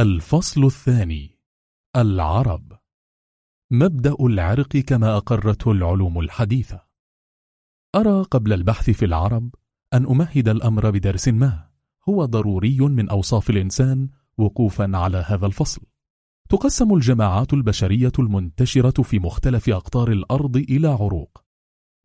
الفصل الثاني العرب. مبدأ العرق كما أقرته العلوم الحديثة. أرى قبل البحث في العرب أن أمهد الأمر بدرس ما هو ضروري من أوصاف الإنسان وقوفا على هذا الفصل. تقسم الجماعات البشرية المنتشرة في مختلف أقطار الأرض إلى عروق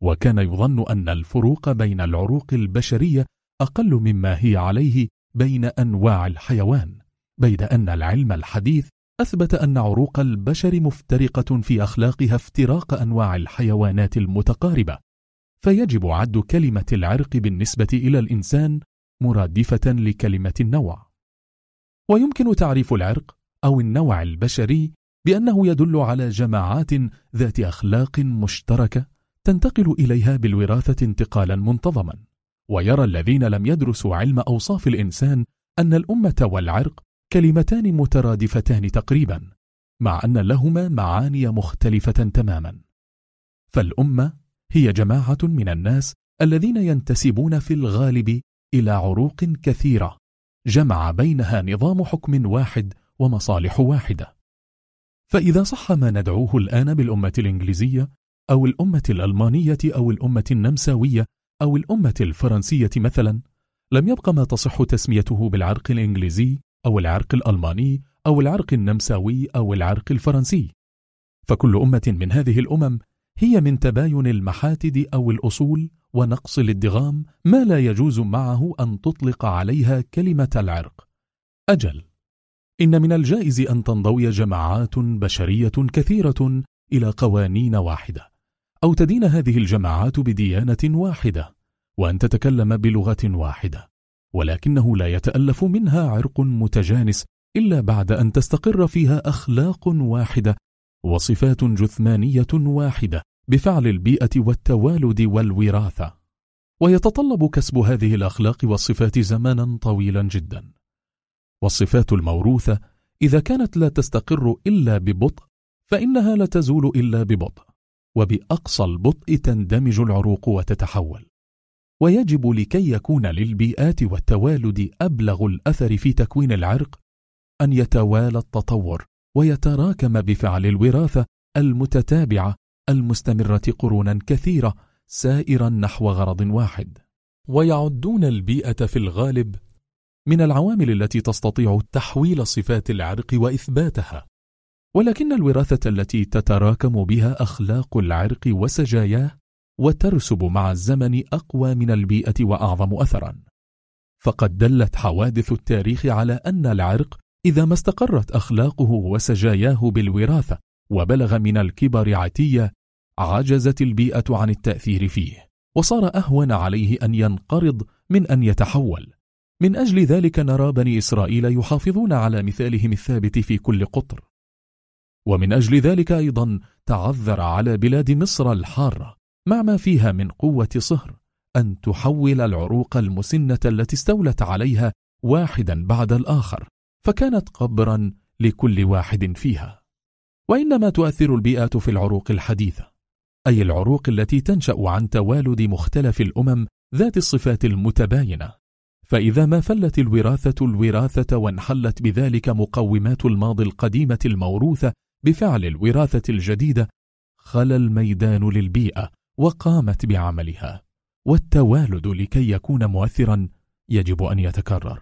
وكان يظن أن الفروق بين العروق البشرية أقل مما هي عليه بين أنواع الحيوان. بيد أن العلم الحديث أثبت أن عروق البشر مفترقة في أخلاقها افتراق أنواع الحيوانات المتقاربة. فيجب عد كلمة العرق بالنسبة إلى الإنسان مرادفة لكلمة النوع. ويمكن تعريف العرق أو النوع البشري بأنه يدل على جماعات ذات أخلاق مشتركة تنتقل إليها بالوراثة انتقالا منتظما. ويرى الذين لم يدرسوا علم أوصاف الإنسان أن الأمة والعرق كلمتان مترادفتان تقريبا مع أن لهما معاني مختلفة تماما. فالأمة هي جماعة من الناس الذين ينتسبون في الغالب إلى عروق كثيرة جمع بينها نظام حكم واحد ومصالح واحدة. فإذا صح ما ندعوه الآن بالأمة الإنجليزية أو الأمة الألمانية أو الأمة النمساوية أو الأمة الفرنسية مثلا لم يبق ما تصح تسميته بالعرق الإنجليزي أو العرق الألماني أو العرق النمساوي أو العرق الفرنسي. فكل أمة من هذه الأمم هي من تباين المحاتد أو الأصول ونقص الادغام ما لا يجوز معه أن تطلق عليها كلمة العرق. أجل. إن من الجائز أن تنضوي جماعات بشرية كثيرة إلى قوانين واحدة أو تدين هذه الجماعات بديانة واحدة وأن تتكلم بلغة واحدة. ولكنه لا يتألف منها عرق متجانس إلا بعد أن تستقر فيها أخلاق واحدة وصفات جثمانية واحدة بفعل البيئة والتوالد والوراثة. ويتطلب كسب هذه الأخلاق والصفات زمانا طويلا جدا. والصفات الموروثة إذا كانت لا تستقر إلا ببطء فإنها لا تزول إلا ببطء وبأقصى البطء تندمج العروق وتتحول. ويجب لكي يكون للبيئات والتوالد أبلغ الأثر في تكوين العرق أن يتوالى التطور ويتراكم بفعل الوراثة المتتابعة المستمرة قرونا كثيرة سائرا نحو غرض واحد. ويعدون البيئة في الغالب من العوامل التي تستطيع تحويل صفات العرق وإثباتها. ولكن الوراثة التي تتراكم بها أخلاق العرق وسجاياه وترسب مع الزمن أقوى من البيئة وأعظم أثرا. فقد دلت حوادث التاريخ على أن العرق إذا ما استقرت أخلاقه وسجاياه بالوراثة وبلغ من الكبر عتية عجزت البيئة عن التأثير فيه وصار أهون عليه أن ينقرض من أن يتحول. من أجل ذلك نرى بني إسرائيل يحافظون على مثالهم الثابت في كل قطر. ومن أجل ذلك أيضا تعذر على بلاد مصر الحارة مع ما فيها من قوة صهر أن تحول العروق المسنة التي استولت عليها واحدا بعد الآخر فكانت قبرا لكل واحد فيها. وإنما تؤثر البيئة في العروق الحديثة أي العروق التي تنشأ عن توالد مختلف الأمم ذات الصفات المتباينة. فإذا ما فلت الوراثة الوراثة وانحلت بذلك مقومات الماضي القديمة الموروثة بفعل الوراثة الجديدة خلى الميدان للبيئة وقامت بعملها والتوالد لكي يكون مؤثرا يجب أن يتكرر.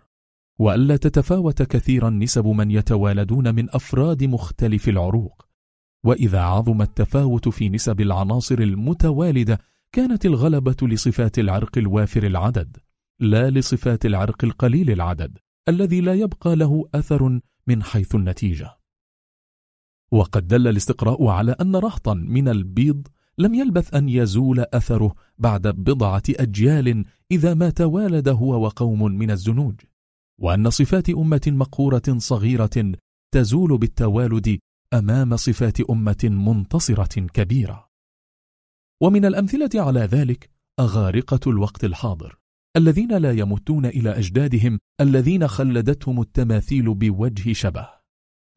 وألا تتفاوت كثيرا نسب من يتوالدون من أفراد مختلف العروق. وإذا عظم التفاوت في نسب العناصر المتوالدة كانت الغلبة لصفات العرق الوافر العدد لا لصفات العرق القليل العدد الذي لا يبقى له أثر من حيث النتيجة. وقد دل الاستقراء على أن رهطا من البيض لم يلبث أن يزول أثره بعد بضعة أجيال إذا ما توالد هو وقوم من الزنوج. وأن صفات أمة مقهورة صغيرة تزول بالتوالد أمام صفات أمة منتصرة كبيرة. ومن الأمثلة على ذلك أغارقة الوقت الحاضر الذين لا يمتون إلى أجدادهم الذين خلدتهم التماثيل بوجه شبه.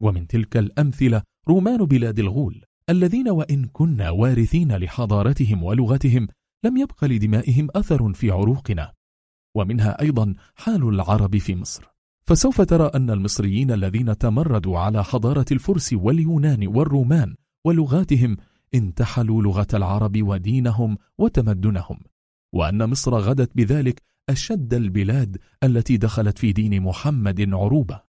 ومن تلك الأمثلة رومان بلاد الغول الذين وإن كنا وارثين لحضارتهم ولغتهم لم يبق لدمائهم أثر في عروقنا. ومنها أيضا حال العرب في مصر. فسوف ترى أن المصريين الذين تمردوا على حضارة الفرس واليونان والرومان ولغاتهم انتحلوا لغة العرب ودينهم وتمدنهم. وأن مصر غدت بذلك أشد البلاد التي دخلت في دين محمد عروبة.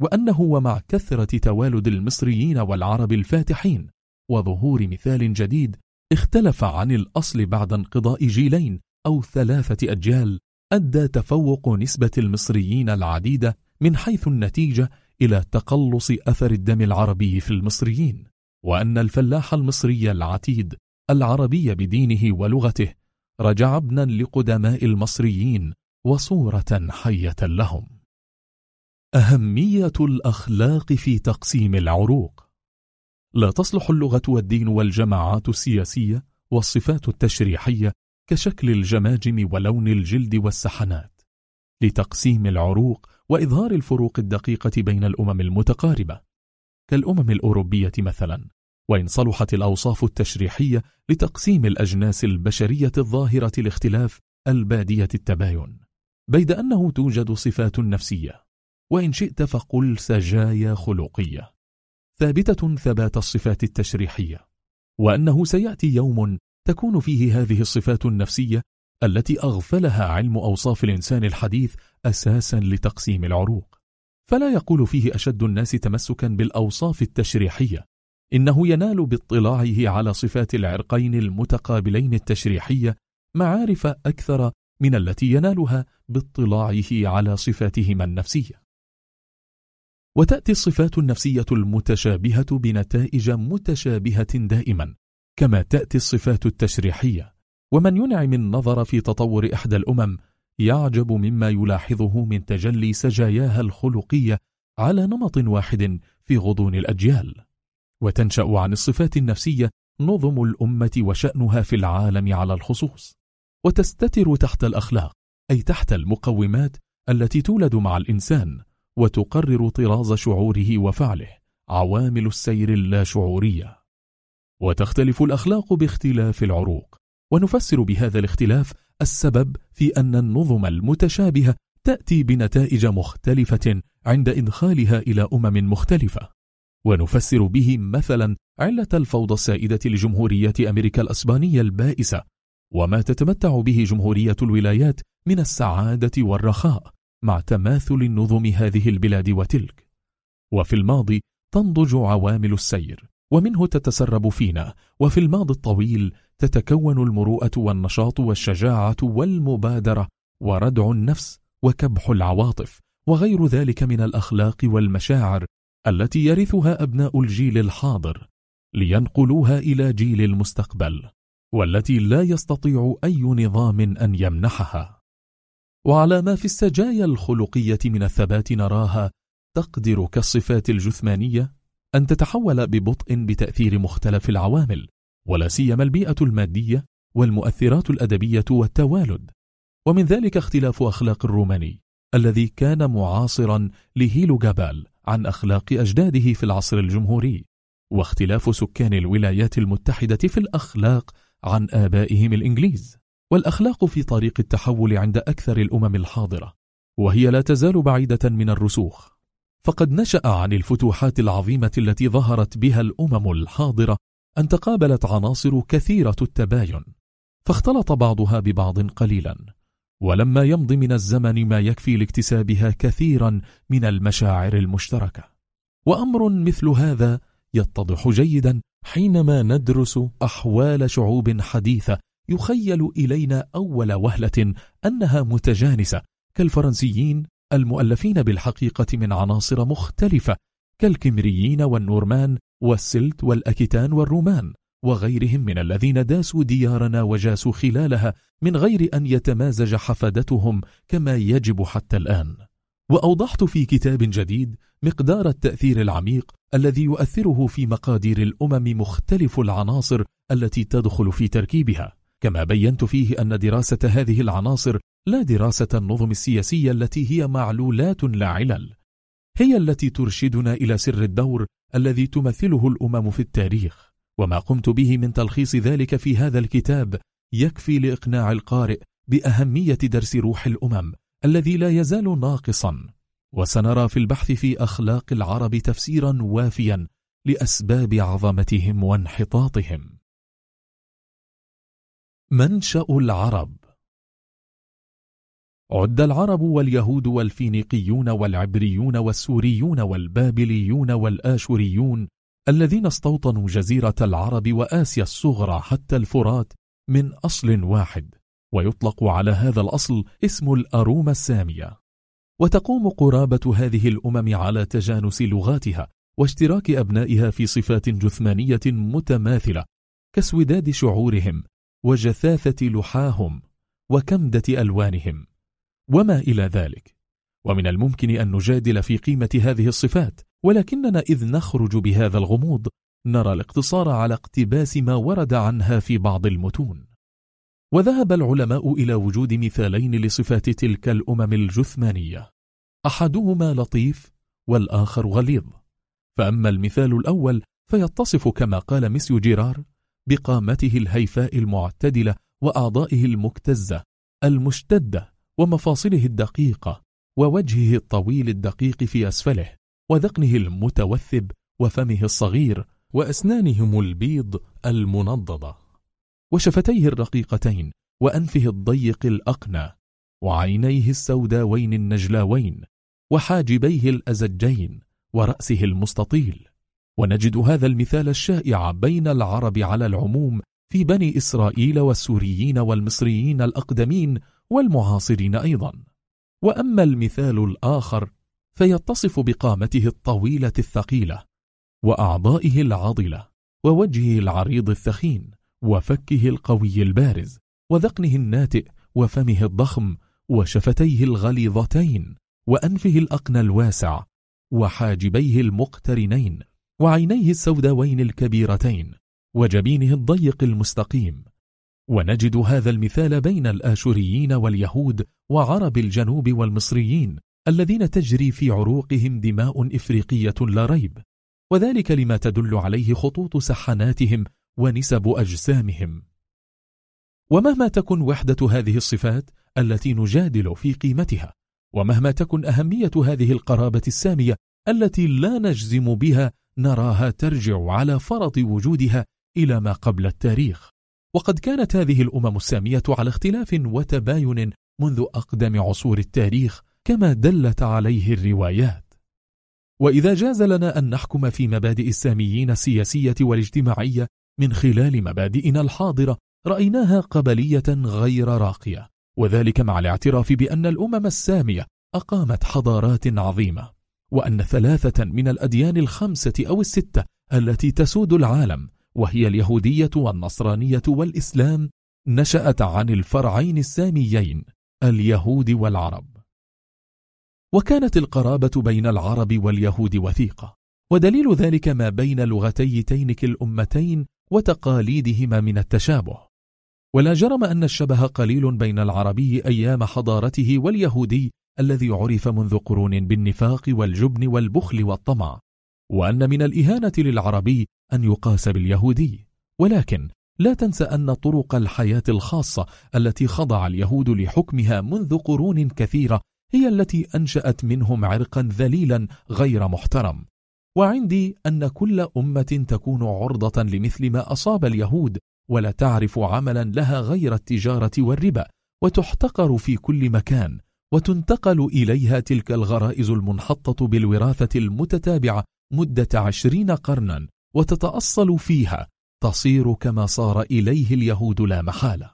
وأنه ومع كثرة توالد المصريين والعرب الفاتحين وظهور مثال جديد اختلف عن الأصل بعد انقضاء جيلين أو ثلاثة أجيال أدى تفوق نسبة المصريين العديدة من حيث النتيجة إلى تقلص أثر الدم العربي في المصريين وأن الفلاح المصري العتيد العربي بدينه ولغته رجع ابنا لقدماء المصريين وصورة حية لهم. أهمية الأخلاق في تقسيم العروق. لا تصلح اللغة والدين والجماعات السياسية والصفات التشريحية كشكل الجماجم ولون الجلد والسحنات لتقسيم العروق وإظهار الفروق الدقيقة بين الأمم المتقاربة. كالأمم الأوروبية مثلا وإن صلحت الأوصاف التشريحية لتقسيم الأجناس البشرية الظاهرة الاختلاف البادية التباين. بيد أنه توجد صفات نفسية وإن شئت فقل سجايا خلقية. ثابتة ثبات الصفات التشريحية وأنه سيأتي يوم تكون فيه هذه الصفات النفسية التي أغفلها علم أوصاف الإنسان الحديث أساسا لتقسيم العروق. فلا يقول فيه أشد الناس تمسكا بالأوصاف التشريحية إنه ينال باطلاعه على صفات العرقين المتقابلين التشريحية معارف أكثر من التي ينالها باطلاعه على صفاتهما النفسية. وتأتي الصفات النفسية المتشابهة بنتائج متشابهة دائما كما تأتي الصفات التشريحية. ومن ينعم النظر في تطور إحدى الأمم يعجب مما يلاحظه من تجلي سجاياها الخلقية على نمط واحد في غضون الأجيال. وتنشأ عن الصفات النفسية نظم الأمة وشأنها في العالم على الخصوص. وتستتر تحت الأخلاق أي تحت المقومات التي تولد مع الإنسان. وتقرر طراز شعوره وفعله عوامل السير اللاشعورية. وتختلف الأخلاق باختلاف العروق. ونفسر بهذا الاختلاف السبب في أن النظم المتشابهة تأتي بنتائج مختلفة عند إدخالها إلى أمم مختلفة. ونفسر به مثلا علة الفوضى السائدة لجمهورية أمريكا الأسبانية البائسة. وما تتمتع به جمهورية الولايات من السعادة والرخاء. مع تماثل النظم هذه البلاد وتلك. وفي الماضي تنضج عوامل السير ومنه تتسرب فينا وفي الماضي الطويل تتكون المروءة والنشاط والشجاعة والمبادرة وردع النفس وكبح العواطف وغير ذلك من الأخلاق والمشاعر التي يرثها أبناء الجيل الحاضر لينقلوها إلى جيل المستقبل والتي لا يستطيع أي نظام أن يمنحها. وعلى ما في السجايا الخلقية من الثبات نراها تقدر كالصفات الجثمانية أن تتحول ببطء بتأثير مختلف العوامل ولا سيما البيئة المادية والمؤثرات الأدبية والتوالد. ومن ذلك اختلاف أخلاق الروماني الذي كان معاصرا لهيلو جابال عن أخلاق أجداده في العصر الجمهوري واختلاف سكان الولايات المتحدة في الأخلاق عن آبائهم الإنجليز. والأخلاق في طريق التحول عند أكثر الأمم الحاضرة وهي لا تزال بعيدة من الرسوخ. فقد نشأ عن الفتوحات العظيمة التي ظهرت بها الأمم الحاضرة أن تقابلت عناصر كثيرة التباين فاختلط بعضها ببعض قليلا. ولما يمض من الزمن ما يكفي لاكتسابها كثيرا من المشاعر المشتركة. وأمر مثل هذا يتضح جيدا حينما ندرس أحوال شعوب حديثة يخيل إلينا أول وهلة أنها متجانسة كالفرنسيين المؤلفين بالحقيقة من عناصر مختلفة كالكمريين والنورمان والسلت والأكتان والرومان وغيرهم من الذين داسوا ديارنا وجاسوا خلالها من غير أن يتمازج حفدتهم كما يجب حتى الآن. وأوضحت في كتاب جديد مقدار التأثير العميق الذي يؤثره في مقادير الأمم مختلف العناصر التي تدخل في تركيبها. كما بينت فيه أن دراسة هذه العناصر لا دراسة النظم السياسية التي هي معلولات لا علل هي التي ترشدنا إلى سر الدور الذي تمثله الأمم في التاريخ. وما قمت به من تلخيص ذلك في هذا الكتاب يكفي لإقناع القارئ بأهمية درس روح الأمم الذي لا يزال ناقصا. وسنرى في البحث في أخلاق العرب تفسيرا وافيا لأسباب عظمتهم وانحطاطهم. منشأ العرب. عد العرب واليهود والفينيقيون والعبريون والسوريون والبابليون والآشوريون الذين استوطنوا جزيرة العرب وآسيا الصغرى حتى الفرات من أصل واحد ويطلق على هذا الأصل اسم الأرومة السامية. وتقوم قرابة هذه الأمم على تجانس لغاتها واشتراك أبنائها في صفات جثمانية متماثلة كاسوداد شعورهم وجثاثة لحاهم وكمدة ألوانهم وما إلى ذلك. ومن الممكن أن نجادل في قيمة هذه الصفات ولكننا إذ نخرج بهذا الغموض نرى الاقتصار على اقتباس ما ورد عنها في بعض المتون. وذهب العلماء إلى وجود مثالين لصفات تلك الأمم الجثمانية. أحدهما لطيف والآخر غليظ. فأما المثال الأول فيتصف كما قال ميسيو جيرار بقامته الهيفاء المعتدلة وأعضائه المكتزة المشتدة ومفاصله الدقيقة ووجهه الطويل الدقيق في أسفله وذقنه المتوثب وفمه الصغير وأسنانهم البيض المنضدة. وشفتيه الرقيقتين وأنفه الضيق الأقنى وعينيه السوداوين النجلاوين وحاجبيه الأزجين ورأسه المستطيل. ونجد هذا المثال الشائع بين العرب على العموم في بني إسرائيل والسوريين والمصريين الأقدمين والمعاصرين أيضا. وأما المثال الآخر فيتصف بقامته الطويلة الثقيلة وأعضائه العضلة ووجهه العريض الثخين وفكه القوي البارز وذقنه الناتئ وفمه الضخم وشفتيه الغليظتين وأنفه الأقنى الواسع وحاجبيه المقترنين. وعينيه السوداوين الكبيرتين وجبينه الضيق المستقيم. ونجد هذا المثال بين الآشوريين واليهود وعرب الجنوب والمصريين الذين تجري في عروقهم دماء إفريقية لا ريب. وذلك لما تدل عليه خطوط سحناتهم ونسب أجسامهم. ومهما تكن وحدة هذه الصفات التي نجادل في قيمتها ومهما تكن أهمية هذه القرابة السامية التي لا نجزم بها نراها ترجع على فرط وجودها إلى ما قبل التاريخ. وقد كانت هذه الأمم السامية على اختلاف وتباين منذ أقدم عصور التاريخ كما دلت عليه الروايات. وإذا جاز لنا أن نحكم في مبادئ الساميين السياسية والاجتماعية من خلال مبادئنا الحاضرة رأيناها قبلية غير راقية. وذلك مع الاعتراف بأن الأمم السامية أقامت حضارات عظيمة. وأن ثلاثة من الأديان الخمسة أو الستة التي تسود العالم وهي اليهودية والنصرانية والإسلام نشأت عن الفرعين الساميين اليهود والعرب. وكانت القرابة بين العرب واليهود وثيقة ودليل ذلك ما بين لغتي تينك الأمتين وتقاليدهما من التشابه. ولا جرم أن الشبه قليل بين العربي أيام حضارته واليهودي الذي عرف منذ قرون بالنفاق والجبن والبخل والطمع وأن من الإهانة للعربي أن يقاس باليهودي. ولكن لا تنس أن طرق الحياة الخاصة التي خضع اليهود لحكمها منذ قرون كثيرة هي التي أنشأت منهم عرقا ذليلا غير محترم. وعندي أن كل أمة تكون عرضة لمثل ما أصاب اليهود ولا تعرف عملا لها غير التجارة والربا وتحتقر في كل مكان. وتنتقل إليها تلك الغرائز المنحطة بالوراثة المتتابعة مدة عشرين قرنا وتتأصل فيها تصير كما صار إليه اليهود لا محالة.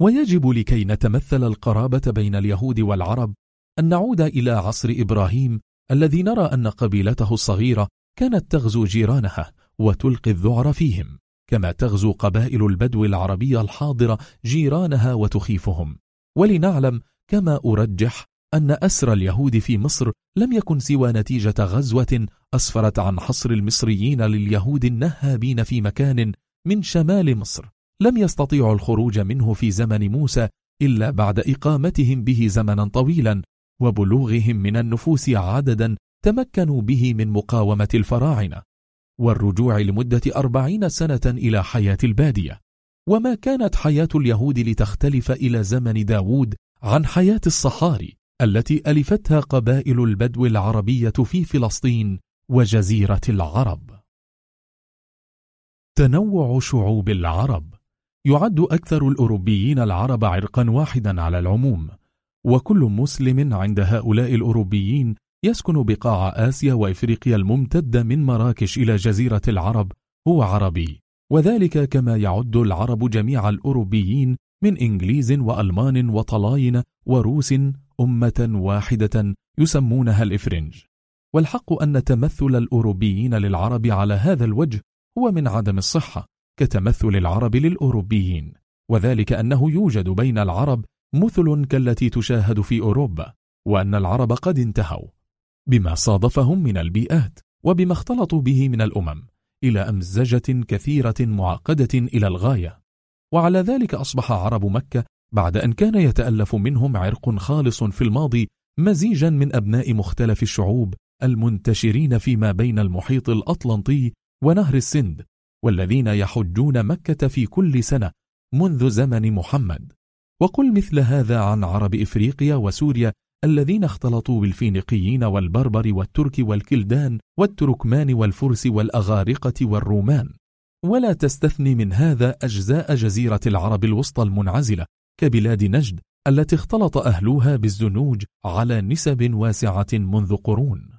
ويجب لكي نتمثل القرابة بين اليهود والعرب أن نعود إلى عصر إبراهيم الذي نرى أن قبيلته الصغيرة كانت تغزو جيرانها وتلقي الذعر فيهم كما تغزو قبائل البدو العربية الحاضرة جيرانها وتخيفهم. ولنعلم كما أرجح أن أسر اليهود في مصر لم يكن سوى نتيجة غزوة أسفرت عن حصر المصريين لليهود النهابين في مكان من شمال مصر. لم يستطيعوا الخروج منه في زمن موسى إلا بعد إقامتهم به زمنا طويلا وبلوغهم من النفوس عددا تمكنوا به من مقاومة الفراعنة والرجوع لمدة أربعين سنة إلى حياة البادية. وما كانت حياة اليهود لتختلف إلى زمن داود عن حياة الصحاري التي ألفتها قبائل البدو العربية في فلسطين وجزيرة العرب. تنوع شعوب العرب. يعد أكثر الأوروبيين العرب عرقا واحدا على العموم وكل مسلم عند هؤلاء الأوروبيين يسكن بقاع آسيا وإفريقيا الممتدة من مراكش إلى جزيرة العرب هو عربي. وذلك كما يعد العرب جميع الأوروبيين من إنجليز وألمان وطلاين وروس أمة واحدة يسمونها الإفرنج. والحق أن تمثل الأوروبيين للعرب على هذا الوجه هو من عدم الصحة كتمثل العرب للأوروبيين وذلك أنه يوجد بين العرب مثل كالتي تشاهد في أوروبا وأن العرب قد انتهوا. بما صادفهم من البيئات وبما اختلطوا به من الأمم إلى أمزجة كثيرة معقدة إلى الغاية. وعلى ذلك أصبح عرب مكة بعد أن كان يتألف منهم عرق خالص في الماضي مزيجا من أبناء مختلف الشعوب المنتشرين فيما بين المحيط الأطلنطي ونهر السند والذين يحجون مكة في كل سنة منذ زمن محمد. وقل مثل هذا عن عرب إفريقيا وسوريا الذين اختلطوا بالفينيقيين والبربر والترك والكلدان والتركمان والفرس والأغارقة والرومان. ولا تستثني من هذا أجزاء جزيرة العرب الوسطى المنعزلة كبلاد نجد التي اختلط أهلها بالزنوج على نسب واسعة منذ قرون.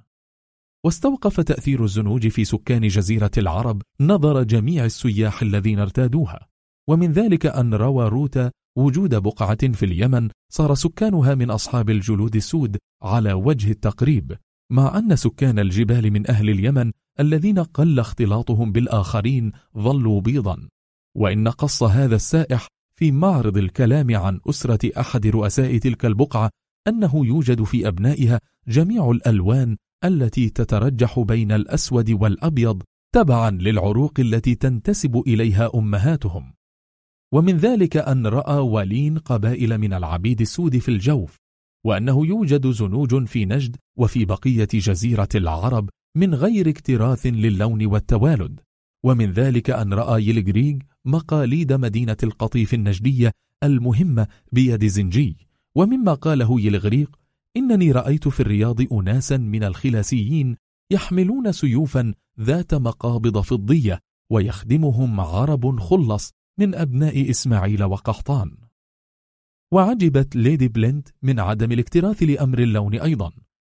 واستوقف تأثير الزنوج في سكان جزيرة العرب نظر جميع السياح الذين ارتادوها ومن ذلك أن روى روتا وجود بقعة في اليمن صار سكانها من أصحاب الجلود السود على وجه التقريب مع أن سكان الجبال من أهل اليمن الذين قل اختلاطهم بالآخرين ظلوا بيضا. وإن قص هذا السائح في معرض الكلام عن أسرة أحد رؤساء تلك البقعة أنه يوجد في أبنائها جميع الألوان التي تترجح بين الأسود والأبيض تبعا للعروق التي تنتسب إليها أمهاتهم. ومن ذلك أن رأى ولين قبائل من العبيد السود في الجوف وأنه يوجد زنوج في نجد وفي بقية جزيرة العرب من غير اكتراث للون والتوالد. ومن ذلك أن رأى يلغريغ مقاليد مدينة القطيف النجدية المهمة بيد زنجي. ومما قاله يلغريق إنني رأيت في الرياض أناسا من الخلاسيين يحملون سيوفا ذات مقابض فضية ويخدمهم عرب خلص من أبناء إسماعيل وقحطان. وعجبت ليدي بلنت من عدم الاكتراث لأمر اللون أيضا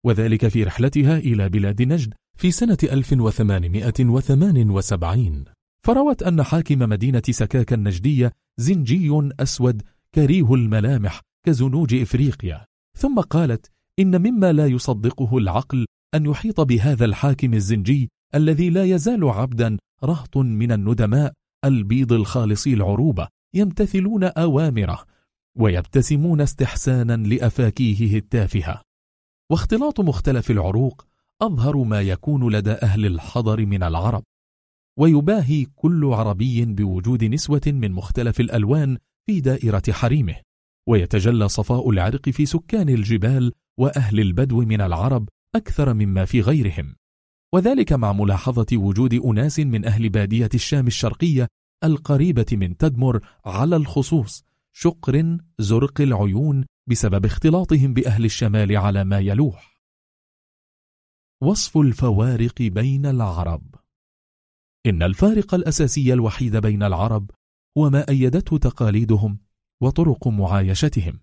وذلك في رحلتها إلى بلاد نجد في سنة 1878 فروت أن حاكم مدينة سكاك النجدية زنجي أسود كريه الملامح كزنوج إفريقيا. ثم قالت إن مما لا يصدقه العقل أن يحيط بهذا الحاكم الزنجي الذي لا يزال عبدا رهط من الندماء البيض الخالصي العروبة يمتثلون أوامره ويبتسمون استحسانا لأفاكيهه التافهة. واختلاط مختلف العروق أظهر ما يكون لدى أهل الحضر من العرب ويباهي كل عربي بوجود نسوة من مختلف الألوان في دائرة حريمه ويتجلى صفاء العرق في سكان الجبال وأهل البدو من العرب أكثر مما في غيرهم. وذلك مع ملاحظة وجود أناس من أهل بادية الشام الشرقية القريبة من تدمر على الخصوص شقر زرق العيون بسبب اختلاطهم بأهل الشمال على ما يلوح. وصف الفوارق بين العرب. إن الفارق الأساسي الوحيد بين العرب هو ما أيدته تقاليدهم وطرق معايشتهم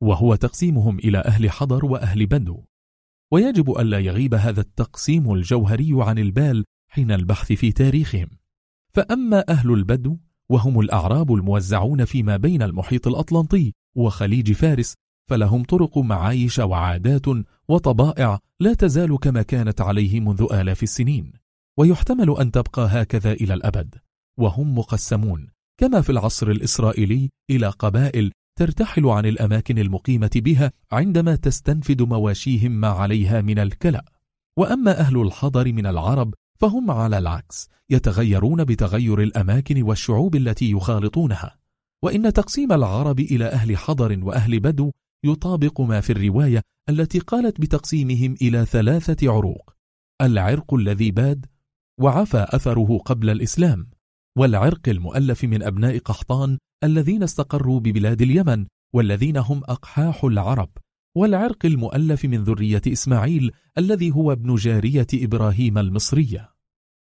وهو تقسيمهم إلى أهل حضر وأهل بدو ويجب ألا يغيب هذا التقسيم الجوهري عن البال حين البحث في تاريخهم. فأما أهل البدو وهم الأعراب الموزعون فيما بين المحيط الأطلنطي وخليج فارس فلهم طرق معايش وعادات وطبائع لا تزال كما كانت عليه منذ آلاف السنين. ويحتمل أن تبقى هكذا إلى الأبد. وهم مقسمون كما في العصر الإسرائيلي إلى قبائل ترتحل عن الأماكن المقيمة بها عندما تستنفد مواشيهم ما عليها من الكلأ. وأما أهل الحضر من العرب فهم على العكس يتغيرون بتغير الأماكن والشعوب التي يخالطونها. وإن تقسيم العرب إلى أهل حضر وأهل بدو يطابق ما في الرواية التي قالت بتقسيمهم إلى ثلاثة عروق. العرق الذي باد وعفى أثره قبل الإسلام والعرق المؤلف من أبناء قحطان الذين استقروا ببلاد اليمن والذين هم أقحاح العرب والعرق المؤلف من ذرية إسماعيل الذي هو ابن جارية إبراهيم المصرية.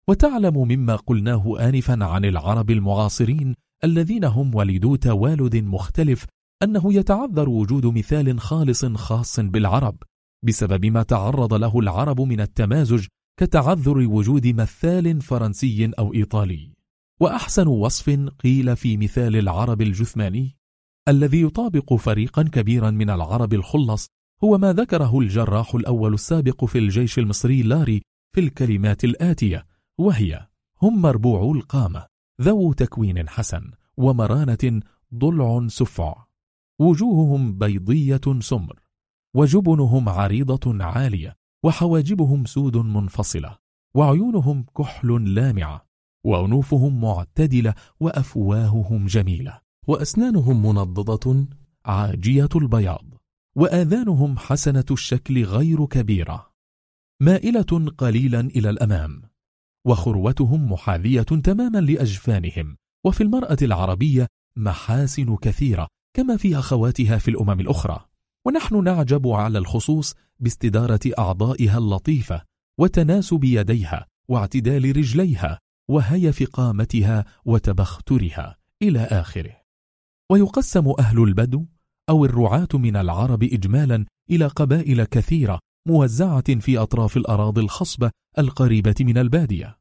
وتعلم مما قلناه آنفا عن العرب المعاصرين الذين هم ولدو توالد مختلف أنه يتعذر وجود مثال خالص خاص بالعرب بسبب ما تعرض له العرب من التمازج كتعذر وجود مثال فرنسي أو إيطالي. وأحسن وصف قيل في مثال العرب الجثماني الذي يطابق فريقا كبيرا من العرب الخلص هو ما ذكره الجراح الأول السابق في الجيش المصري لاري في الكلمات الآتية وهي هم مربوعو القامة ذو تكوين حسن ومرانة ضلع سفع وجوههم بيضية سمر وجبنهم عريضة عالية وحواجبهم سود منفصلة وعيونهم كحل لامعة وأنوفهم معتدلة وأفواههم جميلة. وأسنانهم منضدة عاجية البياض وآذانهم حسنة الشكل غير كبيرة. مائلة قليلا إلى الأمام وخروتهم محاذية تماما لأجفانهم وفي المرأة العربية محاسن كثيرة كما في أخواتها في الأمم الأخرى. ونحن نعجب على الخصوص باستدارة أعضائها اللطيفة وتناسب يديها واعتدال رجليها وهيف قامتها وتبخترها إلى آخره. ويقسم أهل البدو أو الرعاة من العرب إجمالا إلى قبائل كثيرة موزعة في أطراف الأراضي الخصبة القريبة من البادية.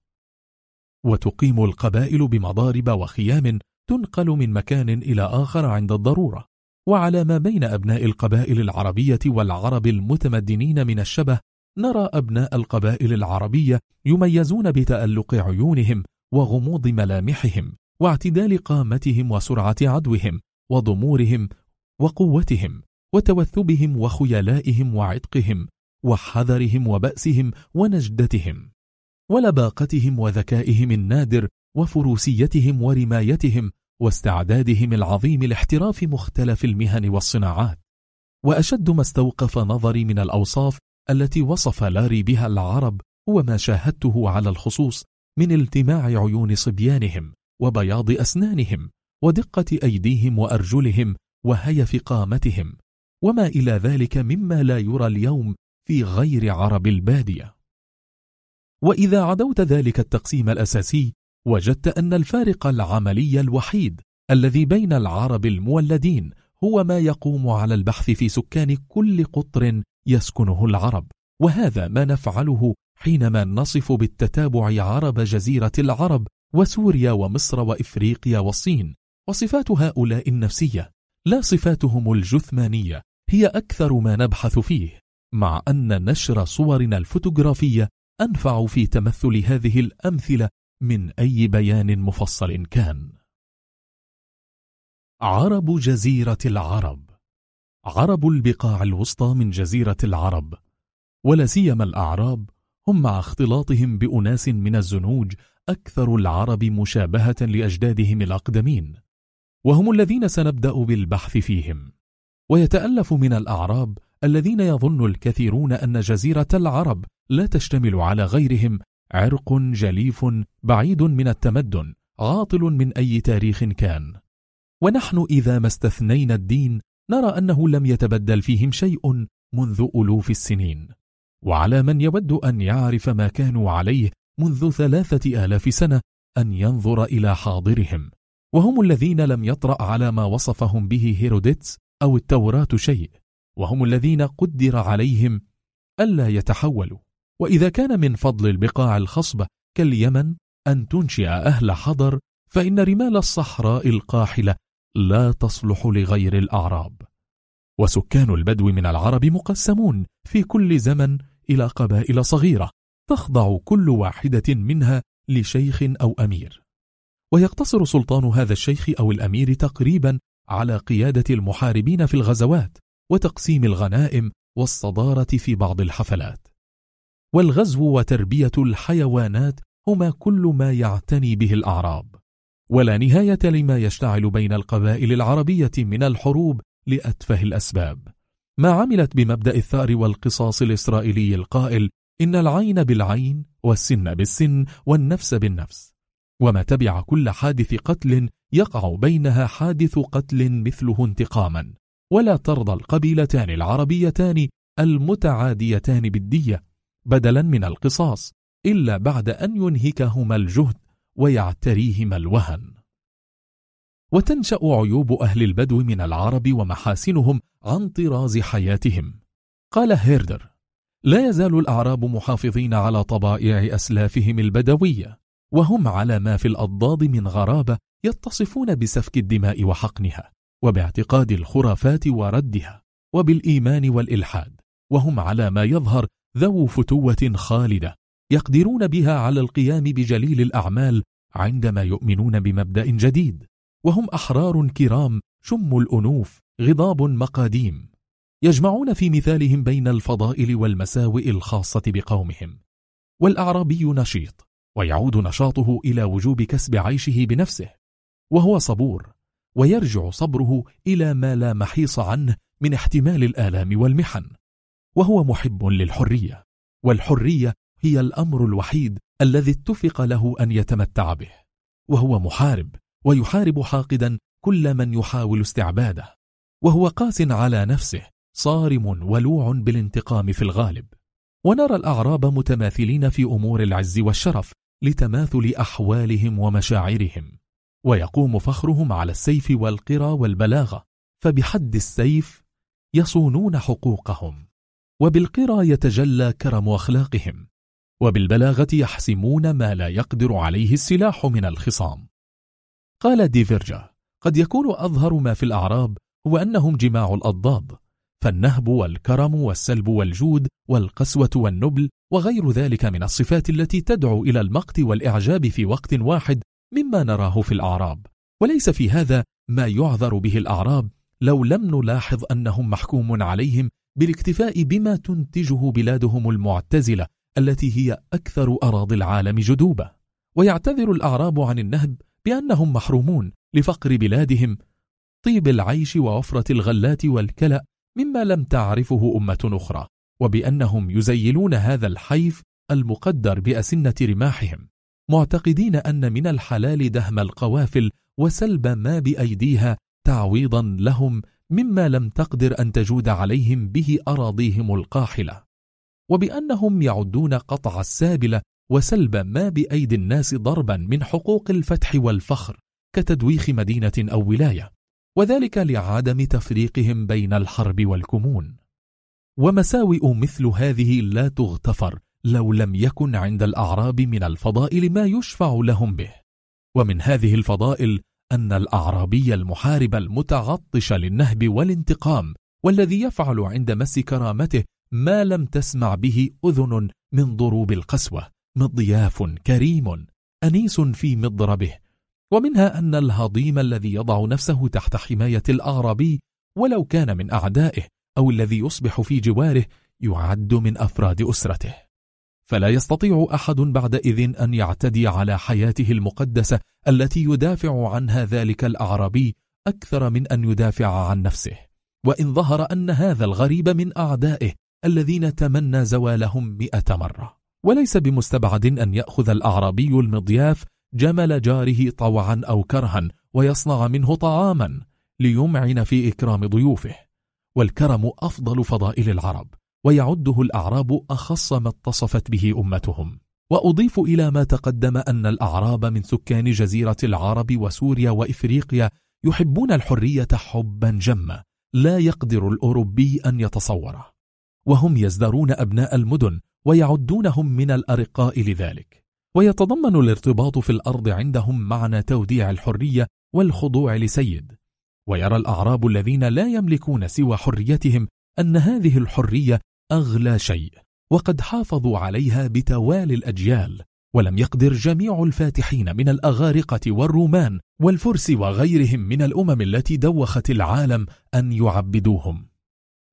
وتقيم القبائل بمضارب وخيام تنقل من مكان إلى آخر عند الضرورة وعلى ما بين أبناء القبائل العربية والعرب المتمدنين من الشبه نرى أبناء القبائل العربية يميزون بتألق عيونهم وغموض ملامحهم واعتدال قامتهم وسرعة عدوهم وضمورهم وقوتهم وتوثبهم وخيلائهم وعتقهم وحذرهم وبأسهم ونجدتهم ولباقتهم وذكائهم النادر وفروسيتهم ورمايتهم واستعدادهم العظيم لاحتراف مختلف المهن والصناعات. وأشد ما استوقف نظري من الأوصاف التي وصف لاري بها العرب هو ما شاهدته على الخصوص من التماع عيون صبيانهم وبياض أسنانهم ودقة أيديهم وأرجلهم وهيف قامتهم وما إلى ذلك مما لا يرى اليوم في غير عرب البادية. وإذا عدوت ذلك التقسيم الأساسي وجدت أن الفارق العملي الوحيد الذي بين العرب المولدين هو ما يقوم على البحث في سكان كل قطر يسكنه العرب وهذا ما نفعله حينما نصف بالتتابع عرب جزيرة العرب وسوريا ومصر وإفريقيا والصين وصفات هؤلاء النفسية لا صفاتهم الجثمانية هي أكثر ما نبحث فيه مع أن نشر صورنا الفوتوغرافية أنفع في تمثل هذه الأمثلة من أي بيان مفصل كان. عرب جزيرة العرب. عرب البقاع الوسطى من جزيرة العرب. ولا سيما الأعراب هم مع اختلاطهم بأناس من الزنوج أكثر العرب مشابهة لأجدادهم الأقدمين. وهم الذين سنبدأ بالبحث فيهم. ويتألف من الأعراب الذين يظن الكثيرون أن جزيرة العرب لا تشتمل على غيرهم عرق جليف بعيد من التمدن عاطل من أي تاريخ كان. ونحن إذا ما استثنينا الدين نرى أنه لم يتبدل فيهم شيء منذ ألوف السنين. وعلى من يود أن يعرف ما كانوا عليه منذ ثلاثة آلاف سنة أن ينظر إلى حاضرهم. وهم الذين لم يطرأ على ما وصفهم به هيروديتس أو التوراة شيء. وهم الذين قدر عليهم ألا يتحولوا. وإذا كان من فضل البقاع الخصبة كاليمن أن تنشئ أهل حضر فإن رمال الصحراء القاحلة لا تصلح لغير الأعراب. وسكان البدو من العرب مقسمون في كل زمن إلى قبائل صغيرة تخضع كل واحدة منها لشيخ أو أمير. ويقتصر سلطان هذا الشيخ أو الأمير تقريبا على قيادة المحاربين في الغزوات وتقسيم الغنائم والصدارة في بعض الحفلات. والغزو وتربية الحيوانات هما كل ما يعتني به الأعراب. ولا نهاية لما يشتعل بين القبائل العربية من الحروب لأتفه الأسباب. ما عملت بمبدأ الثأر والقصاص الإسرائيلي القائل إن العين بالعين والسن بالسن والنفس بالنفس. وما تبع كل حادث قتل يقع بينها حادث قتل مثله انتقاما. ولا ترضى القبيلتان العربيتان المتعاديتان بالدية. بدلا من القصاص إلا بعد أن ينهكهما الجهد ويعتريهما الوهن. وتنشأ عيوب أهل البدو من العرب ومحاسنهم عن طراز حياتهم. قال هيردر لا يزال الأعراب محافظين على طبائع أسلافهم البدوية وهم على ما في الأضداد من غرابة يتصفون بسفك الدماء وحقنها وباعتقاد الخرافات وردها وبالإيمان والإلحاد وهم على ما يظهر ذو فتوة خالدة يقدرون بها على القيام بجليل الأعمال عندما يؤمنون بمبدأ جديد وهم أحرار كرام شم الأنوف غضاب مقاديم. يجمعون في مثالهم بين الفضائل والمساوئ الخاصة بقومهم. والأعرابي نشيط ويعود نشاطه إلى وجوب كسب عيشه بنفسه وهو صبور ويرجع صبره إلى ما لا محيص عنه من احتمال الآلام والمحن. وهو محب للحرية والحرية هي الأمر الوحيد الذي اتفق له أن يتمتع به وهو محارب ويحارب حاقدا كل من يحاول استعباده وهو قاس على نفسه صارم ولوع بالانتقام في الغالب. ونرى الأعراب متماثلين في أمور العز والشرف لتماثل أحوالهم ومشاعرهم ويقوم فخرهم على السيف والقرى والبلاغة فبحد السيف يصونون حقوقهم. وبالقرى يتجلى كرم أخلاقهم وبالبلاغة يحسمون ما لا يقدر عليه السلاح من الخصام. قال ديفيرجا قد يكون أظهر ما في الأعراب هو أنهم جماع الأضداد فالنهب والكرم والسلب والجود والقسوة والنبل وغير ذلك من الصفات التي تدعو إلى المقت والإعجاب في وقت واحد مما نراه في الأعراب. وليس في هذا ما يعذر به الأعراب لو لم نلاحظ أنهم محكوم عليهم بالاكتفاء بما تنتجه بلادهم المعتزلة التي هي أكثر أراضي العالم جدوبة. ويعتذر الأعراب عن النهب بأنهم محرومون لفقر بلادهم طيب العيش ووفرة الغلات والكلأ مما لم تعرفه أمة أخرى وبأنهم يزيلون هذا الحيف المقدر بأسنة رماحهم معتقدين أن من الحلال دهم القوافل وسلب ما بأيديها تعويضا لهم مما لم تقدر أن تجود عليهم به أراضيهم القاحلة وبأنهم يعدون قطع السابلة وسلب ما بأيدي الناس ضربا من حقوق الفتح والفخر كتدويخ مدينة أو ولاية وذلك لعدم تفريقهم بين الحرب والكمون. ومساوئ مثل هذه لا تغتفر لو لم يكن عند الأعراب من الفضائل ما يشفع لهم به. ومن هذه الفضائل أن الأعرابي المحارب المتعطش للنهب والانتقام والذي يفعل عند مس كرامته ما لم تسمع به أذن من ضروب القسوة مضياف كريم أنيس في مضربه. ومنها أن الهضيم الذي يضع نفسه تحت حماية الأعرابي ولو كان من أعدائه أو الذي يصبح في جواره يعد من أفراد أسرته. فلا يستطيع أحد بعدئذ أن يعتدي على حياته المقدسة التي يدافع عنها ذلك الأعرابي أكثر من أن يدافع عن نفسه. وإن ظهر أن هذا الغريب من أعدائه الذين تمنى زوالهم مئة مرة. وليس بمستبعد أن يأخذ الأعرابي المضياف جمل جاره طوعا أو كرها ويصنع منه طعاما ليمعن في إكرام ضيوفه. والكرم أفضل فضائل العرب. ويعده الأعراب أخص ما اتصفت به أمتهم. وأضيف إلى ما تقدم أن الأعراب من سكان جزيرة العرب وسوريا وإفريقيا يحبون الحرية حبا جما لا يقدر الأوروبي أن يتصوره. وهم يزدرون أبناء المدن ويعدونهم من الأرقاء لذلك. ويتضمن الارتباط في الأرض عندهم معنى توديع الحرية والخضوع لسيد. ويرى الأعراب الذين لا يملكون سوى حريتهم أن هذه الحرية أغلى شيء وقد حافظوا عليها بتوالي الأجيال ولم يقدر جميع الفاتحين من الأغارقة والرومان والفرس وغيرهم من الأمم التي دوخت العالم أن يعبدوهم.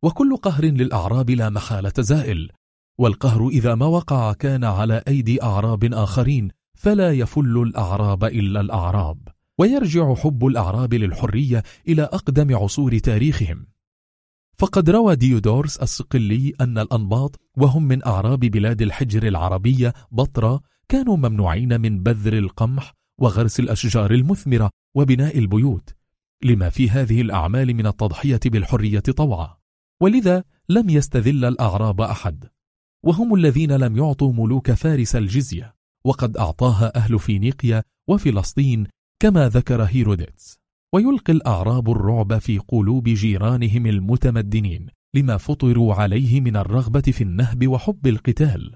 وكل قهر للأعراب لا محالة زائل والقهر إذا ما وقع كان على أيدي أعراب آخرين فلا يفل الأعراب إلا الأعراب ويرجع حب الأعراب للحرية إلى أقدم عصور تاريخهم. فقد روى ديودورس الصقلي أن الأنباط وهم من أعراب بلاد الحجر العربية بطرة كانوا ممنوعين من بذر القمح وغرس الأشجار المثمرة وبناء البيوت لما في هذه الأعمال من التضحية بالحرية طوعا. ولذا لم يستذل الأعراب أحد. وهم الذين لم يعطوا ملوك فارس الجزية وقد أعطاها أهل فينيقيا وفلسطين كما ذكر هيروديتس. ويلقي الأعراب الرعب في قلوب جيرانهم المتمدنين لما فطروا عليه من الرغبة في النهب وحب القتال.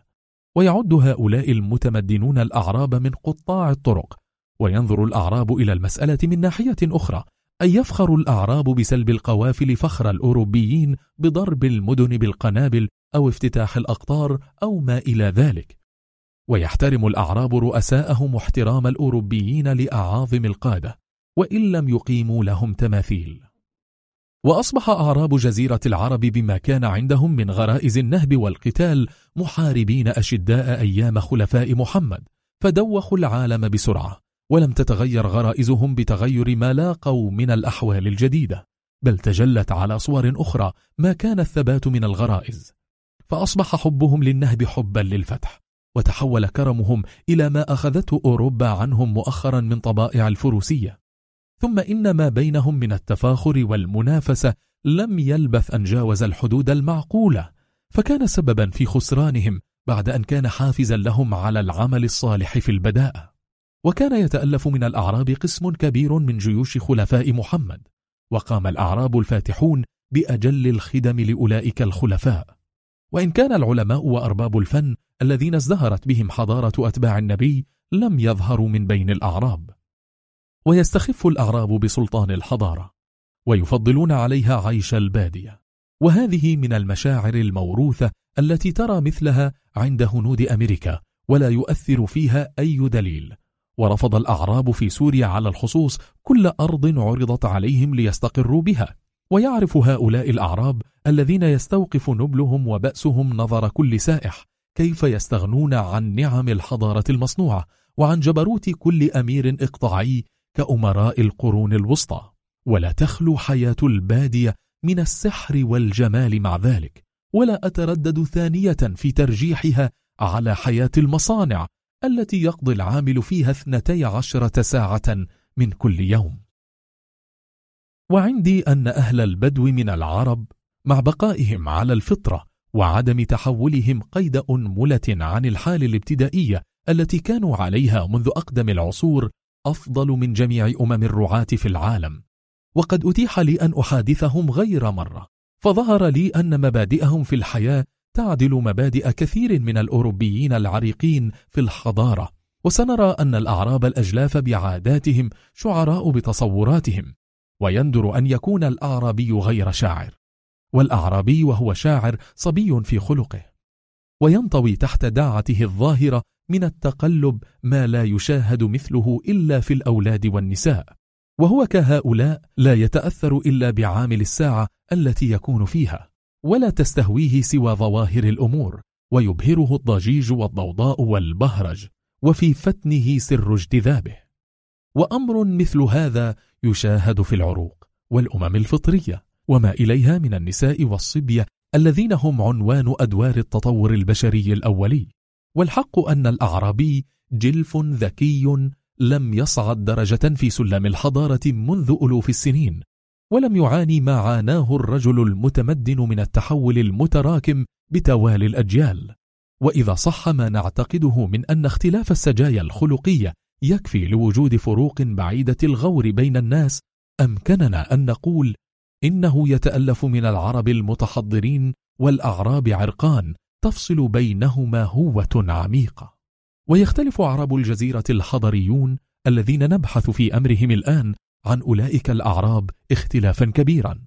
ويعد هؤلاء المتمدنون الأعراب من قطاع الطرق وينظر الأعراب إلى المسألة من ناحية أخرى أن يفخر الأعراب بسلب القوافل فخر الأوروبيين بضرب المدن بالقنابل أو افتتاح الأقطار أو ما إلى ذلك. ويحترم الأعراب رؤساءهم احترام الأوروبيين لأعاظم القادة. وإن لم يقيموا لهم تماثيل. وأصبح أعراب جزيرة العرب بما كان عندهم من غرائز النهب والقتال محاربين أشداء أيام خلفاء محمد فدوخوا العالم بسرعة ولم تتغير غرائزهم بتغير ما لاقوا من الأحوال الجديدة بل تجلت على صور أخرى ما كان الثبات من الغرائز. فأصبح حبهم للنهب حبا للفتح وتحول كرمهم إلى ما أخذته أوروبا عنهم مؤخرا من طبائع الفروسية. ثم إن ما بينهم من التفاخر والمنافسة لم يلبث أن جاوز الحدود المعقولة فكان سببا في خسرانهم بعد أن كان حافزا لهم على العمل الصالح في البداءة وكان يتألف من الأعراب قسم كبير من جيوش خلفاء محمد وقام الأعراب الفاتحون بأجل الخدم لأولئك الخلفاء. وإن كان العلماء وأرباب الفن الذين ازدهرت بهم حضارة أتباع النبي لم يظهروا من بين الأعراب. ويستخف الأعراب بسلطان الحضارة ويفضلون عليها عيش البادية. وهذه من المشاعر الموروثة التي ترى مثلها عند هنود أمريكا ولا يؤثر فيها أي دليل. ورفض الأعراب في سوريا على الخصوص كل أرض عرضت عليهم ليستقروا بها. ويعرف هؤلاء الأعراب الذين يستوقف نبلهم وبأسهم نظر كل سائح كيف يستغنون عن نعم الحضارة المصنوعة وعن جبروت كل أمير إقطاعي كأمراء القرون الوسطى ولا تخلو حياة البادية من السحر والجمال مع ذلك ولا أتردد ثانية في ترجيحها على حياة المصانع التي يقضي العامل فيها اثنتي عشرة ساعة من كل يوم. وعندي أن أهل البدو من العرب مع بقائهم على الفطرة وعدم تحولهم قيد أنملة عن الحال الابتدائية التي كانوا عليها منذ أقدم العصور أفضل من جميع أمم الرعاة في العالم. وقد أتيح لي أن أحادثهم غير مرة. فظهر لي أن مبادئهم في الحياة تعدل مبادئ كثير من الأوروبيين العريقين في الحضارة. وسنرى أن الأعراب الأجلاف بعاداتهم شعراء بتصوراتهم. ويندر أن يكون الأعرابي غير شاعر. والأعرابي وهو شاعر صبي في خلقه. وينطوي تحت داعته الظاهرة من التقلب ما لا يشاهد مثله إلا في الأولاد والنساء. وهو كهؤلاء لا يتأثر إلا بعامل الساعة التي يكون فيها ولا تستهويه سوى ظواهر الأمور ويبهره الضجيج والضوضاء والبهرج وفي فتنه سر اجتذابه. وأمر مثل هذا يشاهد في العروق والأمم الفطرية وما إليها من النساء والصبية الذين هم عنوان أدوار التطور البشري الأولي. والحق أن الأعرابي جلف ذكي لم يصعد درجة في سلم الحضارة منذ ألوف السنين ولم يعاني ما عاناه الرجل المتمدن من التحول المتراكم بتوالي الأجيال. وإذا صح ما نعتقده من أن اختلاف السجايا الخلقية يكفي لوجود فروق بعيدة الغور بين الناس أمكننا أن نقول إنه يتألف من العرب المتحضرين والأعراب عرقان تفصل بينهما هوة عميقة. ويختلف عرب الجزيرة الحضريون الذين نبحث في أمرهم الآن عن أولئك الأعراب اختلافا كبيرا.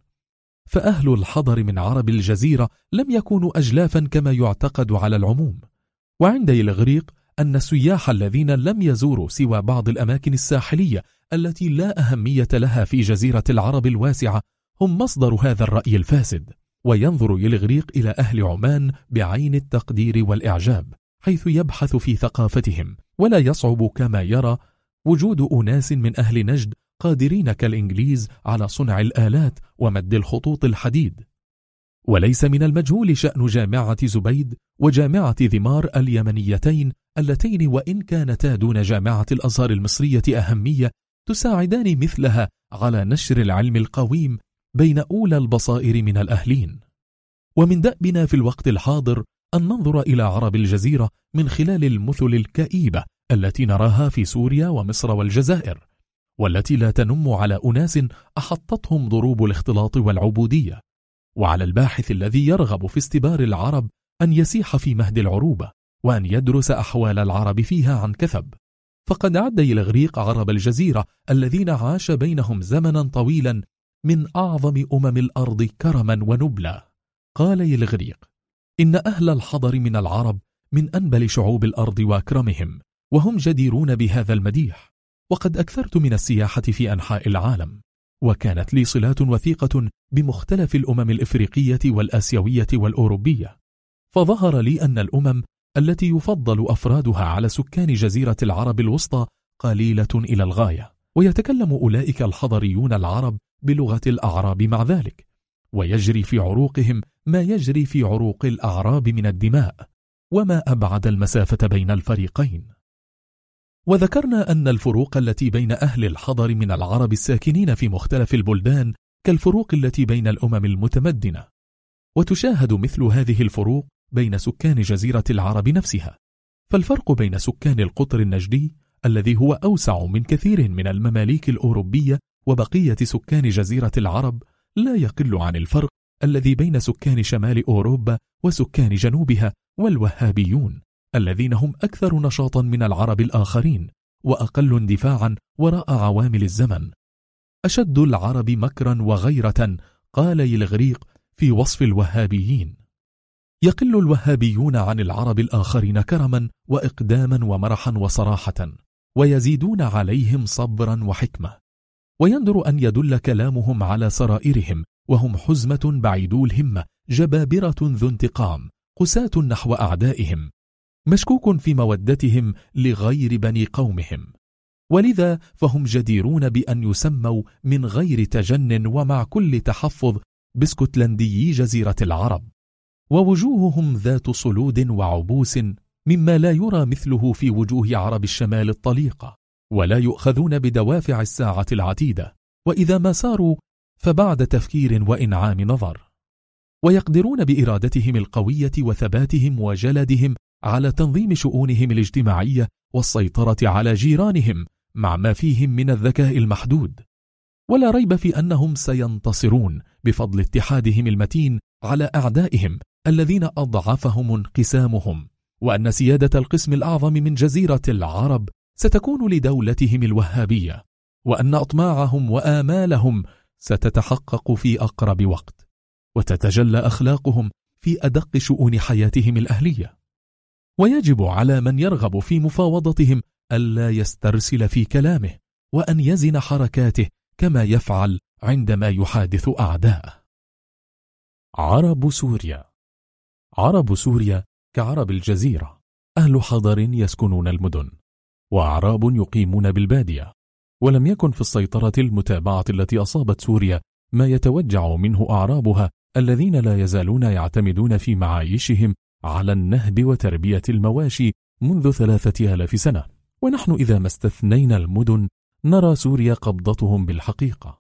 فأهل الحضر من عرب الجزيرة لم يكونوا أجلافا كما يعتقد على العموم. وعند الإغريق أن السياح الذين لم يزوروا سوى بعض الأماكن الساحلية التي لا أهمية لها في جزيرة العرب الواسعة هم مصدر هذا الرأي الفاسد. وينظر يلغريق إلى أهل عمان بعين التقدير والإعجاب حيث يبحث في ثقافتهم ولا يصعب كما يرى وجود أناس من أهل نجد قادرين كالإنجليز على صنع الآلات ومد الخطوط الحديد. وليس من المجهول شأن جامعة زبيد وجامعة ذمار اليمنيتين اللتين وإن كانتا دون جامعة الأزهر المصرية أهمية تساعدان مثلها على نشر العلم القويم بين أولى البصائر من الأهلين. ومن دأبنا في الوقت الحاضر أن ننظر إلى عرب الجزيرة من خلال المثل الكئيبة التي نراها في سوريا ومصر والجزائر والتي لا تنم على أناس أحطتهم ضروب الاختلاط والعبودية. وعلى الباحث الذي يرغب في استبار العرب أن يسيح في مهد العروبة وأن يدرس أحوال العرب فيها عن كثب. فقد عد الإغريق عرب الجزيرة الذين عاش بينهم زمنا طويلا من أعظم أمم الأرض كرما ونبلا. قال يلغريق إن أهل الحضر من العرب من أنبل شعوب الأرض وأكرمهم وهم جديرون بهذا المديح وقد أكثرت من السياحة في أنحاء العالم. وكانت لي صلات وثيقة بمختلف الأمم الإفريقية والآسيوية والأوروبية. فظهر لي أن الأمم التي يفضل أفرادها على سكان جزيرة العرب الوسطى قليلة إلى الغاية. ويتكلم أولئك الحضريون العرب بلغة الأعراب مع ذلك ويجري في عروقهم ما يجري في عروق الأعراب من الدماء وما أبعد المسافة بين الفريقين. وذكرنا أن الفروق التي بين أهل الحضر من العرب الساكنين في مختلف البلدان كالفروق التي بين الأمم المتمدنة. وتشاهد مثل هذه الفروق بين سكان جزيرة العرب نفسها. فالفرق بين سكان القطر النجدي الذي هو أوسع من كثير من المماليك الأوروبية وبقية سكان جزيرة العرب لا يقل عن الفرق الذي بين سكان شمال أوروبا وسكان جنوبها والوهابيون الذين هم أكثر نشاطا من العرب الآخرين وأقل اندفاعا وراء عوامل الزمن. أشد العرب مكرا وغيرة قال يلغريق في وصف الوهابيين. يقل الوهابيون عن العرب الآخرين كرما وإقداما ومرحا وصراحة ويزيدون عليهم صبرا وحكمة. ويندر أن يدل كلامهم على سرائرهم وهم حزمة بعيدو الهمة جبابرة ذو انتقام قساة نحو أعدائهم مشكوك في مودتهم لغير بني قومهم. ولذا فهم جديرون بأن يسموا من غير تجن ومع كل تحفظ بسكوتلندي جزيرة العرب. ووجوههم ذات صلود وعبوس مما لا يرى مثله في وجوه عرب الشمال الطليقة. ولا يؤخذون بدوافع الساعة العتيدة. وإذا ما ساروا فبعد تفكير وإنعام نظر. ويقدرون بإرادتهم القوية وثباتهم وجلدهم على تنظيم شؤونهم الاجتماعية والسيطرة على جيرانهم مع ما فيهم من الذكاء المحدود. ولا ريب في أنهم سينتصرون بفضل اتحادهم المتين على أعدائهم الذين أضعفهم انقسامهم وأن سيادة القسم الأعظم من جزيرة العرب ستكون لدولتهم الوهابية وأن أطماعهم وآمالهم ستتحقق في أقرب وقت وتتجلى أخلاقهم في أدق شؤون حياتهم الأهلية. ويجب على من يرغب في مفاوضتهم ألا يسترسل في كلامه وأن يزن حركاته كما يفعل عندما يحادث أعداءه. عرب سوريا. عرب سوريا كعرب الجزيرة. أهل حضر يسكنون المدن. وأعراب يقيمون بالبادية. ولم يكن في السيطرة المتابعة التي أصابت سوريا ما يتوجع منه أعرابها الذين لا يزالون يعتمدون في معايشهم على النهب وتربية المواشي منذ ثلاثة آلاف سنة. ونحن إذا ما استثنينا المدن نرى سوريا قبضتهم بالحقيقة.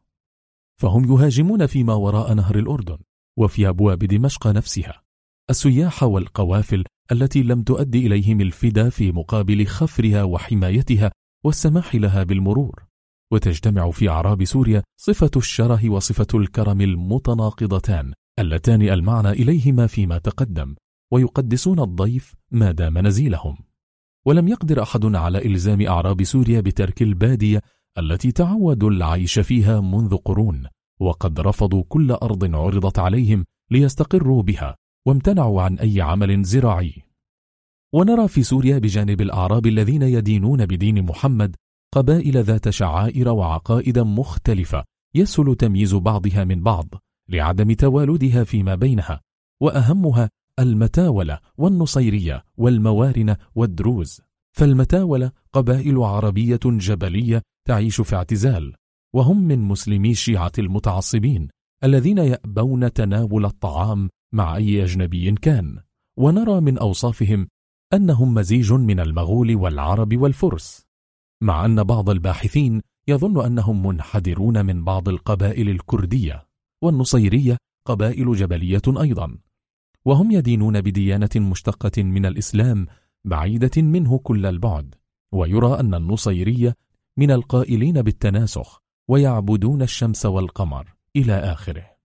فهم يهاجمون فيما وراء نهر الأردن وفي أبواب دمشق نفسها. السياح والقوافل التي لم تؤدي إليهم الفدا في مقابل خفرها وحمايتها والسماح لها بالمرور. وتجتمع في أعراب سوريا صفة الشره وصفة الكرم المتناقضتان اللتان المعنى إليهما فيما تقدم ويقدسون الضيف ما دام نزيلهم. ولم يقدر أحد على إلزام أعراب سوريا بترك البادية التي تعودوا العيش فيها منذ قرون وقد رفضوا كل أرض عرضت عليهم ليستقروا بها. وامتنعوا عن أي عمل زراعي. ونرى في سوريا بجانب الأعراب الذين يدينون بدين محمد قبائل ذات شعائر وعقائد مختلفة يسهل تمييز بعضها من بعض لعدم توالدها فيما بينها وأهمها المتاولة والنصيرية والموارنة والدروز. فالمتاولة قبائل عربية جبلية تعيش في اعتزال وهم من مسلمي الشيعة المتعصبين الذين يأبون تناول الطعام مع أي أجنبي كان ونرى من أوصافهم أنهم مزيج من المغول والعرب والفرس مع أن بعض الباحثين يظن أنهم منحدرون من بعض القبائل الكردية والنصيرية قبائل جبلية أيضا وهم يدينون بديانة مشتقة من الإسلام بعيدة منه كل البعد ويرى أن النصيرية من القائلين بالتناسخ ويعبدون الشمس والقمر إلى آخره.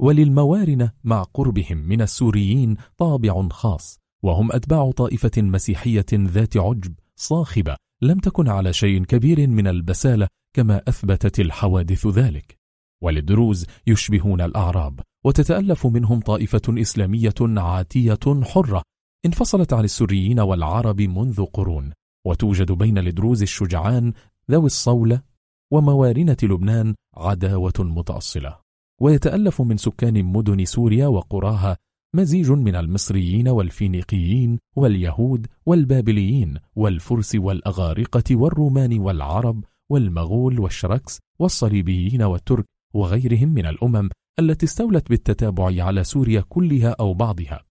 وللموارنة مع قربهم من السوريين طابع خاص وهم أتباع طائفة مسيحية ذات عجب صاخبة لم تكن على شيء كبير من البسالة كما أثبتت الحوادث ذلك. وللدروز يشبهون الأعراب وتتألف منهم طائفة إسلامية عاتية حرة انفصلت عن السوريين والعرب منذ قرون وتوجد بين الدروز الشجعان ذوي الصولة وموارنة لبنان عداوة متأصلة. ويتألف من سكان مدن سوريا وقراها مزيج من المصريين والفينيقيين واليهود والبابليين والفرس والأغارقة والرومان والعرب والمغول والشركس والصليبيين والترك وغيرهم من الأمم التي استولت بالتتابع على سوريا كلها أو بعضها.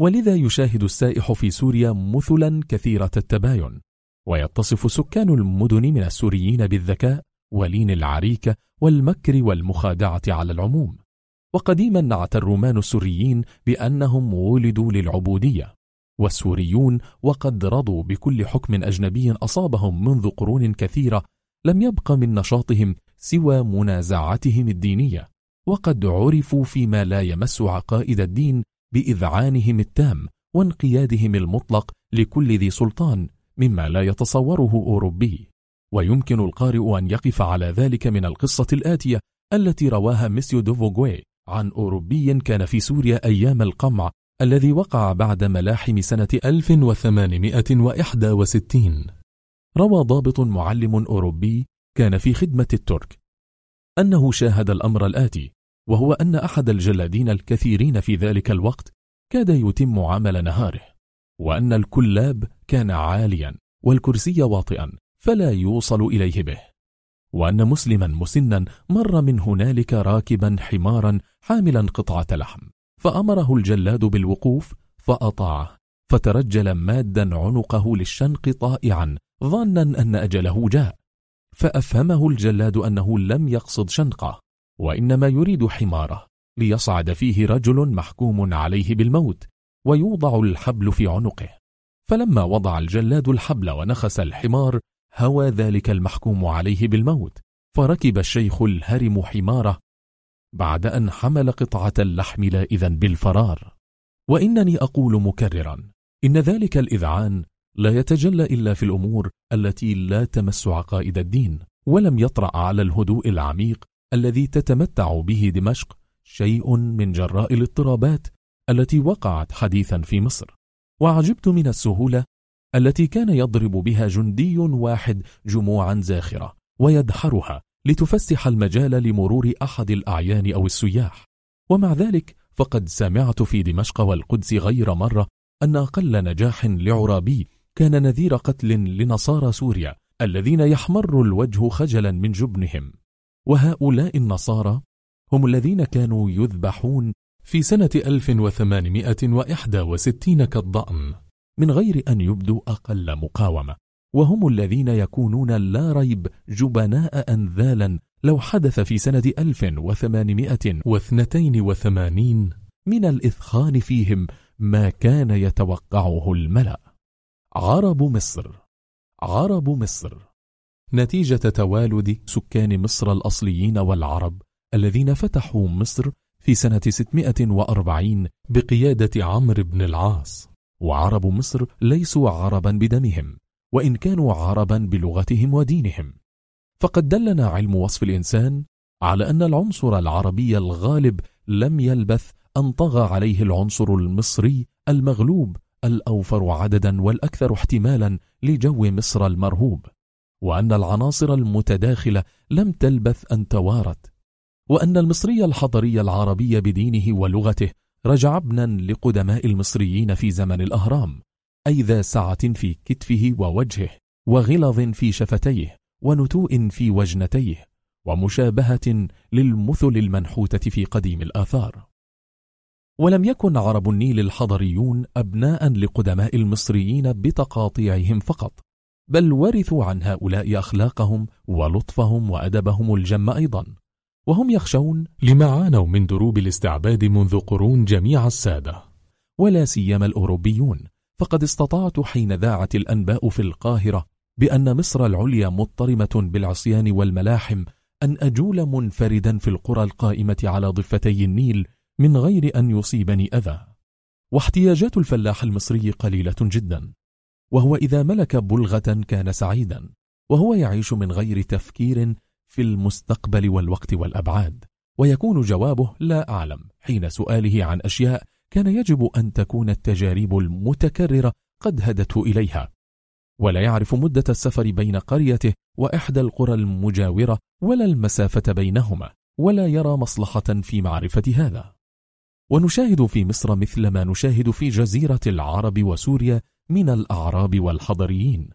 ولذا يشاهد السائح في سوريا مثلا كثيرة التباين. ويتصف سكان المدن من السوريين بالذكاء ولين العريكة والمكر والمخادعة على العموم. وقديما نعت الرومان السوريين بأنهم ولدوا للعبودية والسوريون وقد رضوا بكل حكم أجنبي أصابهم منذ قرون كثيرة لم يبق من نشاطهم سوى منازعتهم الدينية وقد عرفوا فيما لا يمس عقائد الدين بإذعانهم التام وانقيادهم المطلق لكل ذي سلطان مما لا يتصوره أوروبي. ويمكن القارئ أن يقف على ذلك من القصة الآتية التي رواها ميسيو دوفوغوي عن أوروبي كان في سوريا أيام القمع الذي وقع بعد ملاحم سنة 1861 روى ضابط معلم أوروبي كان في خدمة الترك أنه شاهد الأمر الآتي وهو أن أحد الجلادين الكثيرين في ذلك الوقت كاد يتم عمل نهاره وأن الكلاب كان عاليا والكرسي واطئا فلا يوصل إليه به. وأن مسلما مسنا مر من هنالك راكبا حمارا حاملا قطعة لحم. فأمره الجلاد بالوقوف فأطاعه. فترجل مادا عنقه للشنق طائعا ظنا أن أجله جاء. فأفهمه الجلاد أنه لم يقصد شنقه وإنما يريد حماره. ليصعد فيه رجل محكوم عليه بالموت ويوضع الحبل في عنقه. فلما وضع الجلاد الحبل ونخس الحمار هوى ذلك المحكوم عليه بالموت فركب الشيخ الهرم حماره بعد أن حمل قطعة اللحم لا إذن بالفرار. وإنني أقول مكررا إن ذلك الإذعان لا يتجلى إلا في الأمور التي لا تمس عقائد الدين ولم يطرأ على الهدوء العميق الذي تتمتع به دمشق شيء من جراء الاضطرابات التي وقعت حديثا في مصر. وعجبت من السهولة التي كان يضرب بها جندي واحد جموعا زاخرة ويدحرها لتفسح المجال لمرور أحد الأعيان أو السياح. ومع ذلك فقد سمعت في دمشق والقدس غير مرة أن أقل نجاح لعرابي كان نذير قتل لنصارى سوريا الذين يحمر الوجه خجلا من جبنهم. وهؤلاء النصارى هم الذين كانوا يذبحون في سنة 1861 كالضأن من غير أن يبدوا أقل مقاومة. وهم الذين يكونون لا ريب جبناء أنذالا لو حدث في سنة 1882 من الإثخان فيهم ما كان يتوقعه الملأ. عرب مصر. عرب مصر. نتيجة توالد سكان مصر الأصليين والعرب الذين فتحوا مصر في سنة 640 بقيادة عمرو بن العاص. وعرب مصر ليسوا عربا بدمهم وإن كانوا عربا بلغتهم ودينهم. فقد دلنا علم وصف الإنسان على أن العنصر العربي الغالب لم يلبث أن طغى عليه العنصر المصري المغلوب الأوفر عددا والأكثر احتمالا لجو مصر المرهوب وأن العناصر المتداخلة لم تلبث أن توارت وأن المصري الحضري العربي بدينه ولغته رجع ابنا لقدماء المصريين في زمن الأهرام أي ذا سعة في كتفه ووجهه وغلظ في شفتيه ونتوء في وجنتيه ومشابهة للمثل المنحوتة في قديم الآثار. ولم يكن عرب النيل الحضريون أبناء لقدماء المصريين بتقاطيعهم فقط بل ورثوا عن هؤلاء أخلاقهم ولطفهم وأدبهم الجم أيضا. وهم يخشون لما عانوا من دروب الاستعباد منذ قرون جميع السادة ولا سيما الأوروبيون. فقد استطعت حين ذاعت الأنباء في القاهرة بأن مصر العليا مضطرمة بالعصيان والملاحم أن أجول منفردا في القرى القائمة على ضفتي النيل من غير أن يصيبني أذى. واحتياجات الفلاح المصري قليلة جدا. وهو إذا ملك بلغة كان سعيدا. وهو يعيش من غير تفكير في المستقبل والوقت والأبعاد. ويكون جوابه لا أعلم. حين سؤاله عن أشياء كان يجب أن تكون التجارب المتكررة قد هدته إليها. ولا يعرف مدة السفر بين قريته وإحدى القرى المجاورة ولا المسافة بينهما ولا يرى مصلحة في معرفة هذا. ونشاهد في مصر مثل ما نشاهد في جزيرة العرب وسوريا من الأعراب والحضريين.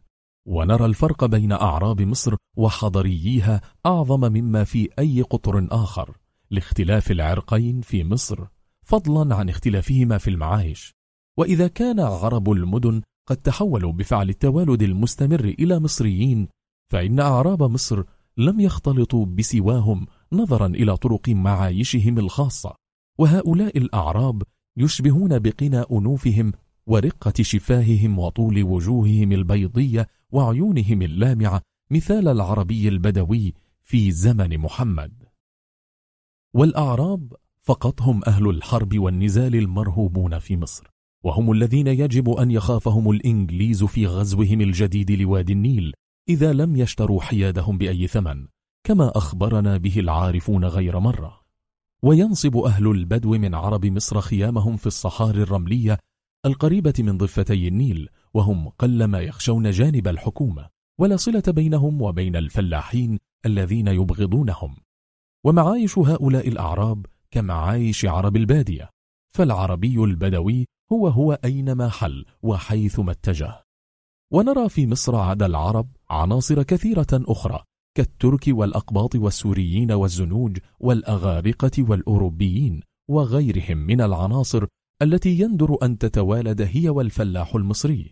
ونرى الفرق بين أعراب مصر وحضرييها أعظم مما في أي قطر آخر لاختلاف العرقين في مصر فضلا عن اختلافهما في المعايش. وإذا كان عرب المدن قد تحولوا بفعل التوالد المستمر إلى مصريين فإن أعراب مصر لم يختلطوا بسواهم نظرا إلى طرق معايشهم الخاصة. وهؤلاء الأعراب يشبهون بقنا أنوفهم ورقة شفاههم وطول وجوههم البيضية وعيونهم اللامعة مثال العربي البدوي في زمن محمد. والأعراب فقط هم أهل الحرب والنزال المرهوبون في مصر وهم الذين يجب أن يخافهم الإنجليز في غزوهم الجديد لوادي النيل إذا لم يشتروا حيادهم بأي ثمن كما أخبرنا به العارفون غير مرة. وينصب أهل البدو من عرب مصر خيامهم في الصحاري الرملية القريبة من ضفتي النيل وهم قلما يخشون جانب الحكومة ولا صلة بينهم وبين الفلاحين الذين يبغضونهم. ومعايش هؤلاء الأعراب كمعايش عرب البادية فالعربي البدوي هو هو أينما حل وحيثما اتجه. ونرى في مصر عدا العرب عناصر كثيرة أخرى كالترك والأقباط والسوريين والزنوج والأغارقة والأوروبيين وغيرهم من العناصر التي يندر أن تتوالد هي والفلاح المصري.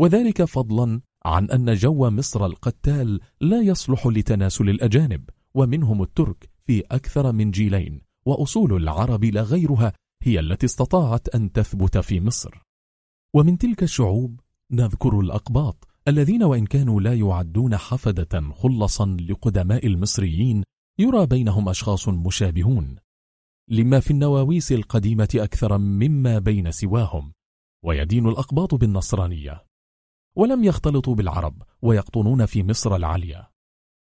وذلك فضلا عن أن جو مصر القتال لا يصلح لتناسل الأجانب ومنهم الترك في أكثر من جيلين وأصول العرب لا غيرها هي التي استطاعت أن تثبت في مصر. ومن تلك الشعوب نذكر الأقباط الذين وإن كانوا لا يعدون حفدة خلصا لقدماء المصريين يرى بينهم أشخاص مشابهون لما في النواويس القديمة أكثر مما بين سواهم. ويدين الأقباط بالنصرانية. ولم يختلطوا بالعرب ويقطنون في مصر العالية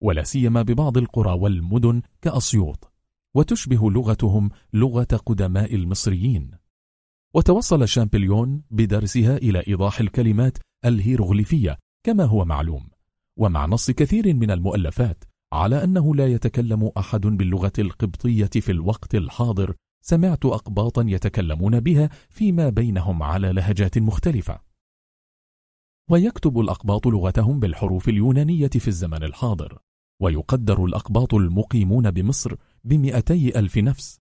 ولا سيما ببعض القرى والمدن كأسيوط وتشبه لغتهم لغة قدماء المصريين. وتوصل شامبليون بدرسها إلى إيضاح الكلمات الهيروغليفية كما هو معلوم ومع نص كثير من المؤلفات على أنه لا يتكلم أحد باللغة القبطية في الوقت الحاضر سمعت أقباطا يتكلمون بها فيما بينهم على لهجات مختلفة. ويكتب الأقباط لغتهم بالحروف اليونانية في الزمن الحاضر ويقدر الأقباط المقيمون بمصر بمئتي ألف نفس.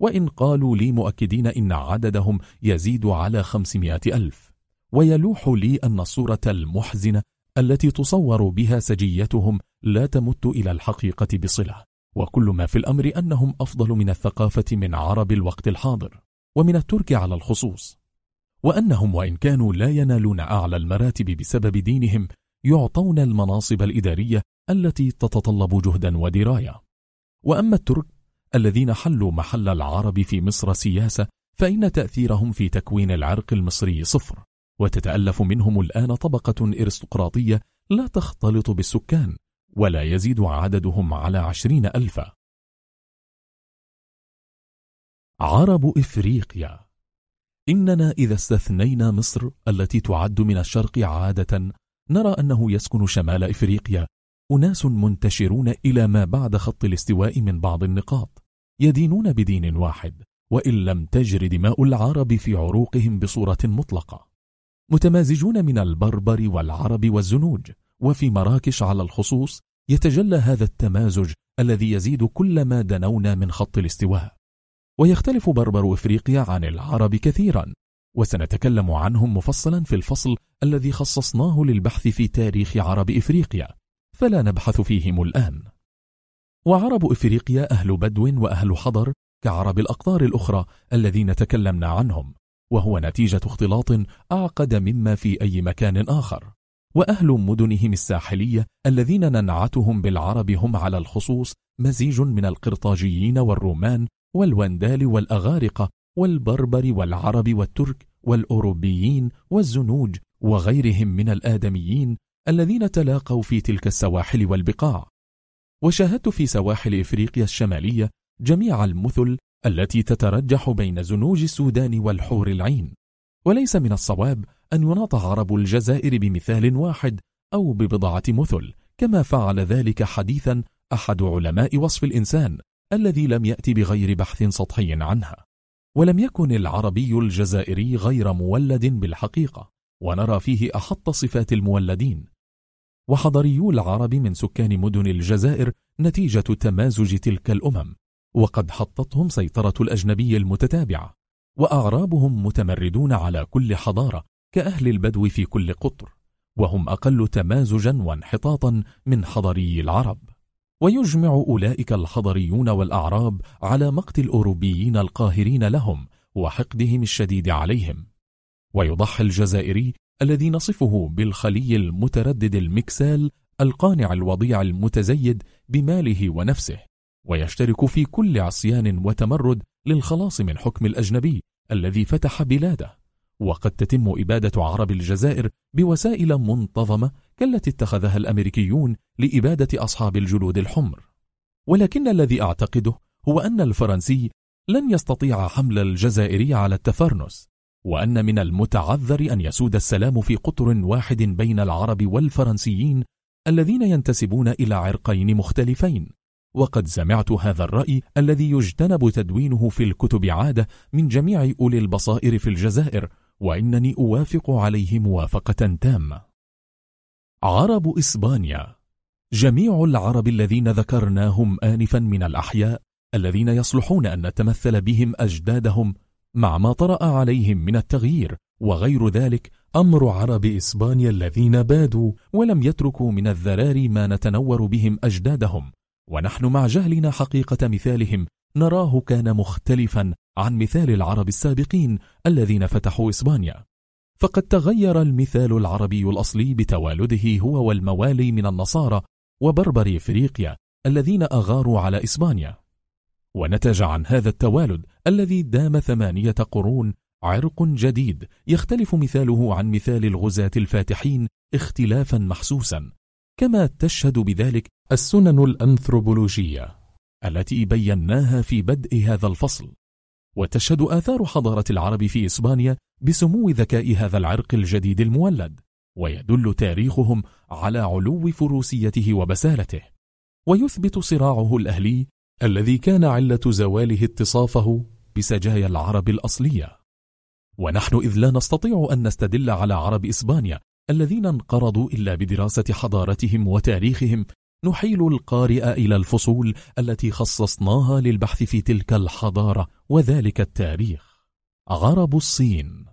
وإن قالوا لي مؤكدين إن عددهم يزيد على خمسمائة ألف. ويلوح لي أن الصورة المحزنة التي تصور بها سجيتهم لا تمت إلى الحقيقة بصلة. وكل ما في الأمر أنهم أفضل من الثقافة من عرب الوقت الحاضر ومن الترك على الخصوص. وأنهم وإن كانوا لا ينالون أعلى المراتب بسبب دينهم يعطون المناصب الإدارية التي تتطلب جهدا ودراية. وأما الترك الذين حلوا محل العرب في مصر سياسة فإن تأثيرهم في تكوين العرق المصري صفر. وتتألف منهم الآن طبقة إرستقراطية لا تختلط بالسكان ولا يزيد عددهم على عشرين ألفا. عرب إفريقيا إننا إذا استثنينا مصر التي تعد من الشرق عادة نرى أنه يسكن شمال إفريقيا. أناس منتشرون إلى ما بعد خط الاستواء من بعض النقاط. يدينون بدين واحد وإن لم تجر دماء العرب في عروقهم بصورة مطلقة. متمازجون من البربر والعرب والزنوج وفي مراكش على الخصوص يتجلى هذا التمازج الذي يزيد كلما دنونا من خط الاستواء. ويختلف بربر إفريقيا عن العرب كثيرا وسنتكلم عنهم مفصلا في الفصل الذي خصصناه للبحث في تاريخ عرب إفريقيا فلا نبحث فيهم الآن. وعرب إفريقيا أهل بدو وأهل حضر كعرب الأقطار الأخرى الذين تكلمنا عنهم وهو نتيجة اختلاط أعقد مما في أي مكان آخر. وأهل مدنهم الساحلية الذين ننعتهم بالعرب هم على الخصوص مزيج من القرطاجيين والرومان والوندال والأغارقة والبربر والعرب والترك والأوروبيين والزنوج وغيرهم من الآدميين الذين تلاقوا في تلك السواحل والبقاع. وشاهدت في سواحل إفريقيا الشمالية جميع المثل التي تترجح بين زنوج السودان والحور العين. وليس من الصواب أن يناط عرب الجزائر بمثال واحد أو ببضعة مثل كما فعل ذلك حديثا أحد علماء وصف الإنسان. الذي لم يأتي بغير بحث سطحي عنها ولم يكن العربي الجزائري غير مولد بالحقيقة ونرى فيه أحط صفات المولدين. وحضريو العرب من سكان مدن الجزائر نتيجة تمازج تلك الأمم وقد حطتهم سيطرة الأجنبي المتتابعة وأعرابهم متمردون على كل حضارة كأهل البدو في كل قطر وهم أقل تمازجا وانحطاطا من حضري العرب. ويجمع أولئك الحضريون والأعراب على مقت الأوروبيين القاهرين لهم وحقدهم الشديد عليهم. ويضحي الجزائري الذي نصفه بالخلي المتردد المكسال القانع الوضيع المتزيد بماله ونفسه. ويشترك في كل عصيان وتمرد للخلاص من حكم الأجنبي الذي فتح بلاده. وقد تتم إبادة عرب الجزائر بوسائل منتظمة كالتي اتخذها الأمريكيون لإبادة أصحاب الجلود الحمر. ولكن الذي أعتقده هو أن الفرنسي لن يستطيع حمل الجزائري على التفرنس وأن من المتعذر أن يسود السلام في قطر واحد بين العرب والفرنسيين الذين ينتسبون إلى عرقين مختلفين. وقد سمعت هذا الرأي الذي يجتنب تدوينه في الكتب عادة من جميع أولي البصائر في الجزائر وإنني أوافق عليه موافقة تامة. عرب إسبانيا. جميع العرب الذين ذكرناهم آنفا من الأحياء الذين يصلحون أن نتمثل بهم أجدادهم مع ما طرأ عليهم من التغيير وغير ذلك أمر عرب إسبانيا الذين بادوا ولم يتركوا من الذرار ما نتنور بهم أجدادهم. ونحن مع جهلنا حقيقة مثالهم نراه كان مختلفا عن مثال العرب السابقين الذين فتحوا إسبانيا. فقد تغير المثال العربي الأصلي بتوالده هو والموالي من النصارى وبربر إفريقيا الذين أغاروا على إسبانيا. ونتج عن هذا التوالد الذي دام ثمانية قرون عرق جديد يختلف مثاله عن مثال الغزاة الفاتحين اختلافا محسوسا. كما تشهد بذلك السنن الأنثروبولوجية التي بيناها في بدء هذا الفصل. وتشهد آثار حضارة العرب في إسبانيا بسمو ذكاء هذا العرق الجديد المولد ويدل تاريخهم على علو فروسيته وبسالته. ويثبت صراعه الأهلي الذي كان علة زواله اتصافه بسجايا العرب الأصلية. ونحن إذ لا نستطيع أن نستدل على عرب إسبانيا الذين انقرضوا إلا بدراسة حضارتهم وتاريخهم نحيل القارئ إلى الفصول التي خصصناها للبحث في تلك الحضارة وذلك التاريخ. عرب الصين.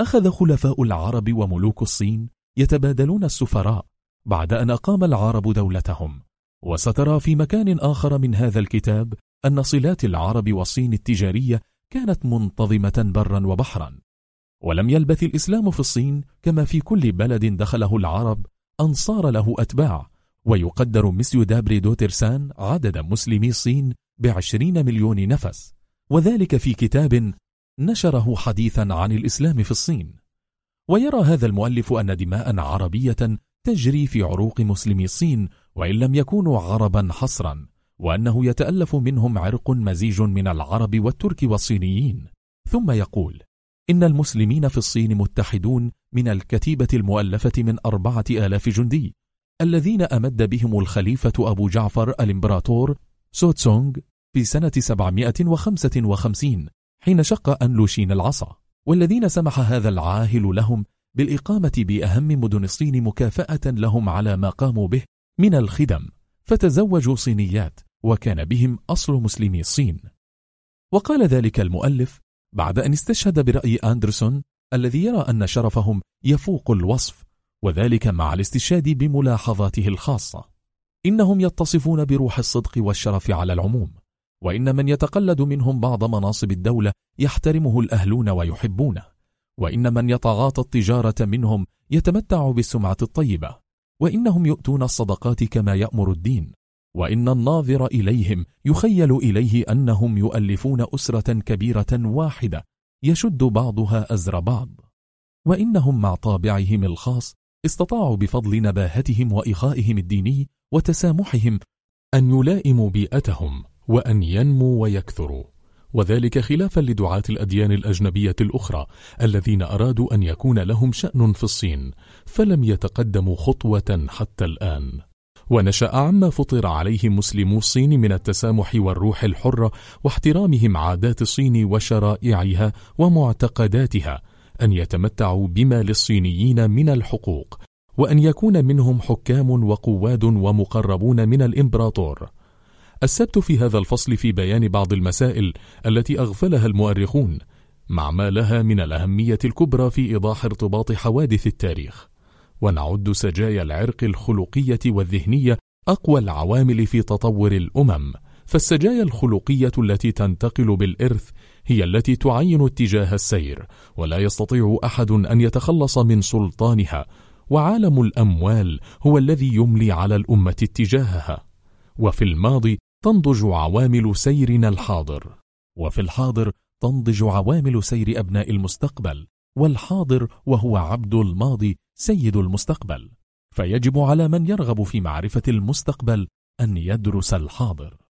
أخذ خلفاء العرب وملوك الصين يتبادلون السفراء بعد أن أقام العرب دولتهم. وسترى في مكان آخر من هذا الكتاب أن صلات العرب والصين التجارية كانت منتظمة برا وبحرا. ولم يلبث الإسلام في الصين كما في كل بلد دخله العرب أن صار له أتباع ويقدر مسيو دابري دوترسان عدد مسلمي الصين بعشرين مليون نفس. وذلك في كتاب نشره حديثا عن الإسلام في الصين. ويرى هذا المؤلف أن دماء عربية تجري في عروق مسلمي الصين وإن لم يكونوا عربا حصرا وأنه يتألف منهم عرق مزيج من العرب والترك والصينيين. ثم يقول إن المسلمين في الصين متحدون من الكتيبة المؤلفة من أربعة آلاف جندي. الذين أمد بهم الخليفة أبو جعفر الإمبراطور سوتسونغ في سنة 755 حين شق أنلوشين العصا. والذين سمح هذا العاهل لهم بالإقامة بأهم مدن الصين مكافأة لهم على ما قاموا به من الخدم فتزوجوا صينيات وكان بهم أصل مسلمي الصين. وقال ذلك المؤلف بعد أن استشهد برأي أندرسون الذي يرى أن شرفهم يفوق الوصف وذلك مع الاستشهاد بملاحظاته الخاصة. إنهم يتصفون بروح الصدق والشرف على العموم وإن من يتقلد منهم بعض مناصب الدولة يحترمه الأهلون ويحبونه وإن من يتعاطى التجارة منهم يتمتع بالسمعة الطيبة وإنهم يؤتون الصدقات كما يأمر الدين وإن الناظر إليهم يخيل إليه أنهم يؤلفون أسرة كبيرة واحدة يشد بعضها أزر بعض. وإنهم مع طابعهم الخاص استطاعوا بفضل نباهتهم وإخائهم الديني وتسامحهم أن يلائموا بيئتهم وأن ينموا ويكثروا. وذلك خلافا لدعاة الأديان الأجنبية الأخرى الذين أرادوا أن يكون لهم شأن في الصين فلم يتقدموا خطوة حتى الآن. ونشأ عما فطر عليه مسلمو الصين من التسامح والروح الحرة واحترامهم عادات الصين وشرائعها ومعتقداتها أن يتمتعوا بما للصينيين من الحقوق وأن يكون منهم حكام وقواد ومقربون من الإمبراطور. السبت في هذا الفصل في بيان بعض المسائل التي أغفلها المؤرخون مع ما لها من الأهمية الكبرى في إيضاح ارتباط حوادث التاريخ. ونعد سجايا العرق الخلقية والذهنية أقوى العوامل في تطور الأمم فالسجايا الخلقية التي تنتقل بالإرث هي التي تعين اتجاه السير ولا يستطيع أحد أن يتخلص من سلطانها وعالم الأموال هو الذي يملي على الأمة اتجاهها. وفي الماضي تنضج عوامل سيرنا الحاضر. وفي الحاضر تنضج عوامل سير أبناء المستقبل والحاضر وهو عبد الماضي سيد المستقبل. فيجب على من يرغب في معرفة المستقبل أن يدرس الحاضر.